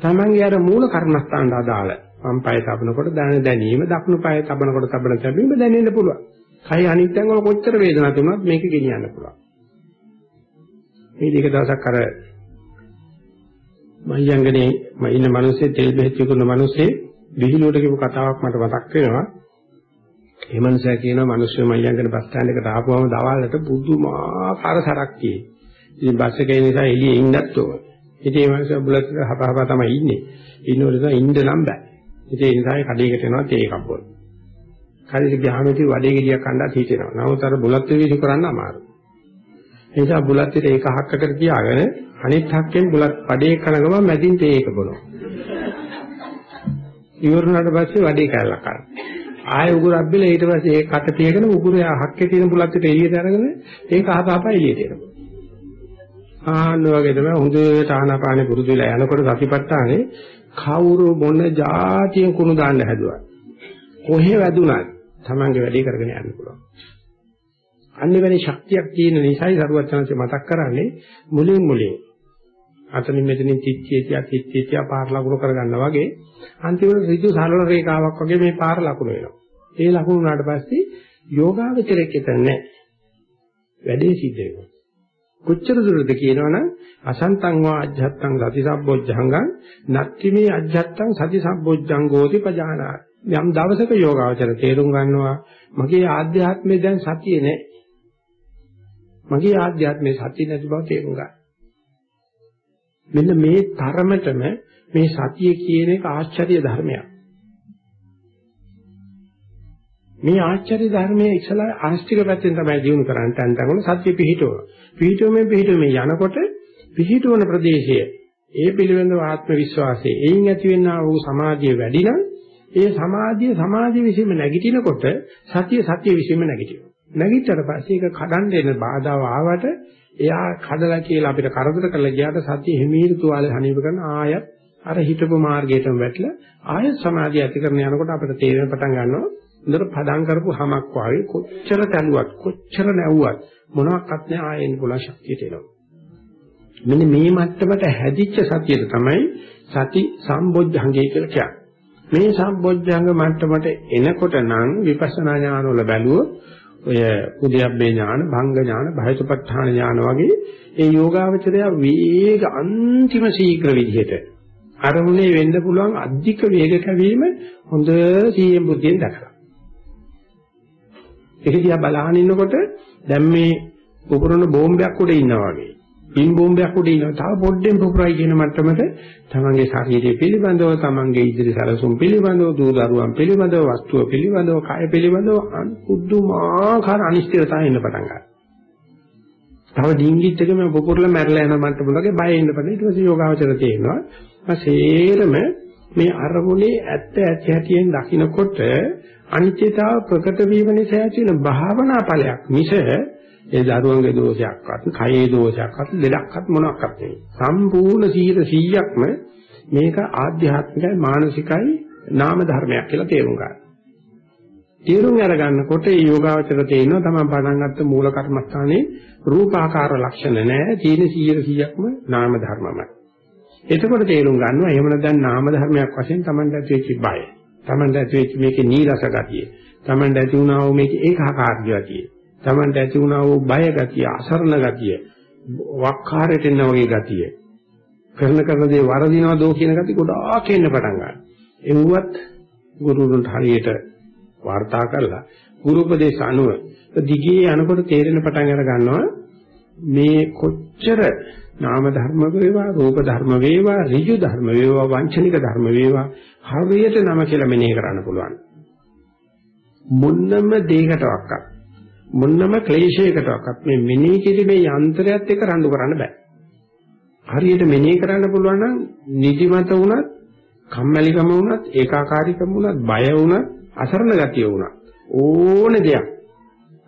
තමන්ගේ අර මූල කර්මස්ථානට අදාළ වම් පාය තබනකොට දැන දැනීම දකුණු පාය තබනකොට තබන තැබීම දැනෙන්න පුළුවන්. කයි අනිත් තැන් වල කොච්චර වේදනාවක් තිබුණත් මේක ගෙනියන්න පුළුවන්. මේ දෙක දවසක් අර මයංගනේ මම ඉන්න මිනිස්සේ තෙල් බෙහෙත් විකුණන මිනිස්සේ විහිළුවට කියපු කතාවක් මට මතක් වෙනවා. ඒ මනුස්සයා කියනවා මිනිස්සු මයංගන බස් ස්ටෑන්ඩ් එකට ආපුවම දවල්ට පුදුමාකාර සරක් තියෙයි. ඉතින් බස් එකේ නිසා එළියේ ඉන්නත් ඕන. ඉතින් මේ මනුස්සයා බුලත් හපහපා තමයි ඉන්නේ. ඉන්නකොට ඉන්න නම් බෑ. ඉතින් ඒ නිසා කඩේකට යනවා තේ එකක් බොන්න. කඩේට ගියාම ඉතින් වඩේ ගෙඩියක් කණ්ඩා හිටිනවා. නමුත් අර බුලත් විශ්ි කරන්න අමාරුයි. ඒ නිසා බුලත් පිට එක හක්කකට තියාගෙන අනිත් හක්කෙන් බුලත් පඩේ කන ගමන් මැදින් තේ එක බොනවා. ඉවරනට පස්සේ වඩේ කැල්ලක් කරා. ආයෙ උගුරක් බිල ඊට පස්සේ ඒ කට තියගෙන උගුරේ හක්කේ තියෙන බුලත් පිට එළියට අරගෙන ඒක අහපහප එළියට එනවා. ආන්න වගේ තමයි හොඳට ආනාපානෙ පුරුදු වෙලා යනකොට සතිපට්ඨානේ කවුරු මොන જાතියෙන් කුණු දාන්න හැදුවා. කොහේ වැදුනත් Tamange වැඩේ කරගෙන යන්න පුළුවන්. අනිවාර්ය ශක්තියක් තියෙන නිසායි සරුවචනanse මතක් කරන්නේ මුලින් මුලින් අතනින් මෙතනින් චිත්තිය චිත්තිය පාර ලකුණු කරගන්නවා වගේ අන්තිමට ඍජු සරල රේඛාවක් වගේ මේ පාර ලකුණු වෙනවා. ඒ ලකුණු උනාට පස්සේ යෝගාවචරයක් එතන වැඩේ සිද්ධ වෙනවා. කොච්චර දුරද කියනවනම් අසන්තං වා අජ්ජත්තං සතිසබ්බොජ්ජංගං නත්තිමේ අජ්ජත්තං සතිසබ්බොජ්ජංගෝති පජානා යම් දවසක යෝගාවචර තේරුම් ගන්නවා මගේ ආධ්‍යාත්මය දැන් සතියේ නෑ මගේ ආධ්‍යාත්මයේ සතිය නැති බව තේරුම් ගන්න. මෙන්න මේ තරමටම මේ සතිය කියන එක ආශ්චර්ය ධර්මයක්. මේ ආශ්චර්ය ධර්මයේ ඉස්සලා ආස්තික පැත්තෙන් තමයි ජීවුන කරන්න තැන් තැන් වල සත්‍ය පිහිටවන. පිහිටුවීමෙන් පිහිටුවීමෙන් යනකොට පිහිටවන ප්‍රදේශය ඒ පිළිවෙලව ආත්ම විශ්වාසයේ එයින් ඇතිවෙනා වූ සමාධිය වැඩි නම් ඒ සමාධිය සමාධිය විසීම නැගිටිනකොට සතිය සතිය විසීම නැගිටිනවා. නැගිටතර පස්සේ ඒක කඩන්න එන බාධාව ආවට එයා කඩලා කියලා අපිට කරදර කරලා ගියාට සතිය හිමීර තුවාලේ හනීප කරන ආයත් අර හිතපු මාර්ගයටම වැටලා ආයත් සමාධිය ඇති කරන යනකොට අපිට තේරෙන පටන් ගන්නවා හොඳට පදම් කරපු හැමක් වාගේ කොච්චර තැළුවත් කොච්චර නැවුවත් මොනවත් නැහැ ආයෙත් පුළුවන් ශක්තියට එනවා මෙන්න මේ මට්ටමට හැදිච්ච සතියට තමයි සති සම්බොජ්ජංගය කියලා කියන්නේ මේ සම්බොජ්ජංග මට්ටමට එනකොට නම් විපස්සනා ඥාන වල බැලුවොත් ඔය උද්‍යප්පේ ඥාන, භංග ඥාන, භයතුපත්ඨාන ඥාන වගේ ඒ යෝගාවචරය වේග අන්තිම ශීඝ්‍ර විදිහට අරමුණේ වෙන්න පුළුවන් අධික වේග කැවීම හොඳ සීයෙන් බුද්ධියෙන් දැකලා. ඒක දිහා බලහන් ඉන්නකොට දැන් මේ පුපුරන බෝම්බයක් උඩ ඉන්නවා වගේ. පින් බෝම්බයක් උඩ ඉන්නවා. තව පොඩ්ඩෙන් පුපුරයි කියන මට්ටමට තමන්ගේ ශරීරය පිළිබඳව, තමන්ගේ ඉදිරි සැලසුම් පිළිබඳව, දූ දරුවන් පිළිබඳව, වස්තුව පිළිබඳව, කය පිළිබඳව අනුදුමාකාර අනිශ්චිතතාවය එන්න පටන් ගන්නවා. තව ඩිංගිත් එක මේ පුපුරලා මැරලා යන මට්ටමකට බය එන්න පටන් ඊට පස්සේ යෝගාවචර තේනවා. සේරම මේ අරමුණේ ඇත්ත ඇති හැටියෙන් දකිනකොට අනිත්‍යතාව ප්‍රකට වීම නිසා ඇති වෙන භාවනා ඵලයක් මිස ඒ දරුවන්ගේ දෝෂයක්වත්, කයේ දෝෂයක්වත්, ලෙඩක්වත් මොනක්වත් නෙවෙයි. සම්පූර්ණ 100%ක්ම මේක ආධ්‍යාත්මිකයි, මානසිකයි, නාම ධර්මයක් කියලා තේරුම් ගන්න. තේරුම් අරගන්නකොට මේ යෝගාවචර තේිනවා තමයි පටන් ගත්ත මූල කර්මස්ථානයේ රූපාකාර ලක්ෂණ නැහැ. තියෙන 100%ක්ම නාම ධර්මමයි. එතකොට තේරුම් ගන්නවා එහෙම නැත්නම් නාම ධර්මයක් වශයෙන් Tamanට ඇති වෙච්ච බය. Tamanට ඇති වෙච්ච මේකේ නීරස ගතිය. Tamanට ඇති වුණා වූ මේකේ ඒකාකාරී ගතිය. Tamanට ඇති වුණා වූ බය ගතිය, අසරණ ගතිය, වක්කාරයට එන වගේ ගතිය. කරන කරන දේ වරදිනවා දෝ කියන ගතිය ගොඩාක් එන්න පටන් ගන්නවා. එව්වත් ගුරුතුන්ට හරියට වාර්තා කරලා ගුරු උපදේශ අනුව දිගේ යනකොට තේරෙන පටන් අර ගන්නවා මේ කොච්චර නාම ධර්ම වේවා රූප ධර්ම වේවා ඍජු ධර්ම වේවා වංචනික ධර්ම වේවා හරියට නම කියලා මෙනෙහි කරන්න පුළුවන් මොන්නම දෙයකටවත් මොන්නම ක්ලේශයකටවත් මේ මෙනෙහි කිරීමේ යන්ත්‍රයත් එක්ක රණ්ඩු කරන්න බෑ හරියට මෙනෙහි කරන්න පුළුවන් නම් නිදිමත වුණත් කම්මැලිකම වුණත් ඒකාකාරීකම වුණත් බය වුණත් අසරණ ගතිය වුණත් ඕන දෙයක්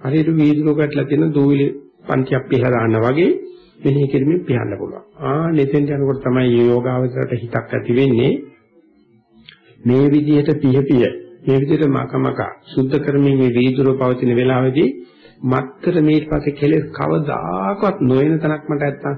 හරියට වීදුරුවක ඇట్లా තියෙන දූවිලි පන්තියක් පිහලා දාන්න වගේ මෙනෙහි කිරීමෙන් පියන්න පුළුවන්. ආ මෙතෙන් යනකොට තමයි යෝගාවචරයට හිතක් ඇති වෙන්නේ. මේ විදිහට පිය පිය මේ විදිහට මකමක සුද්ධ කරමින් මේ වීදුරුව පවතින වෙලාවේදී මත්තර මේ පස්සේ කෙලෙස් කවදාකවත් නොයන තනක් මට නැත්තම්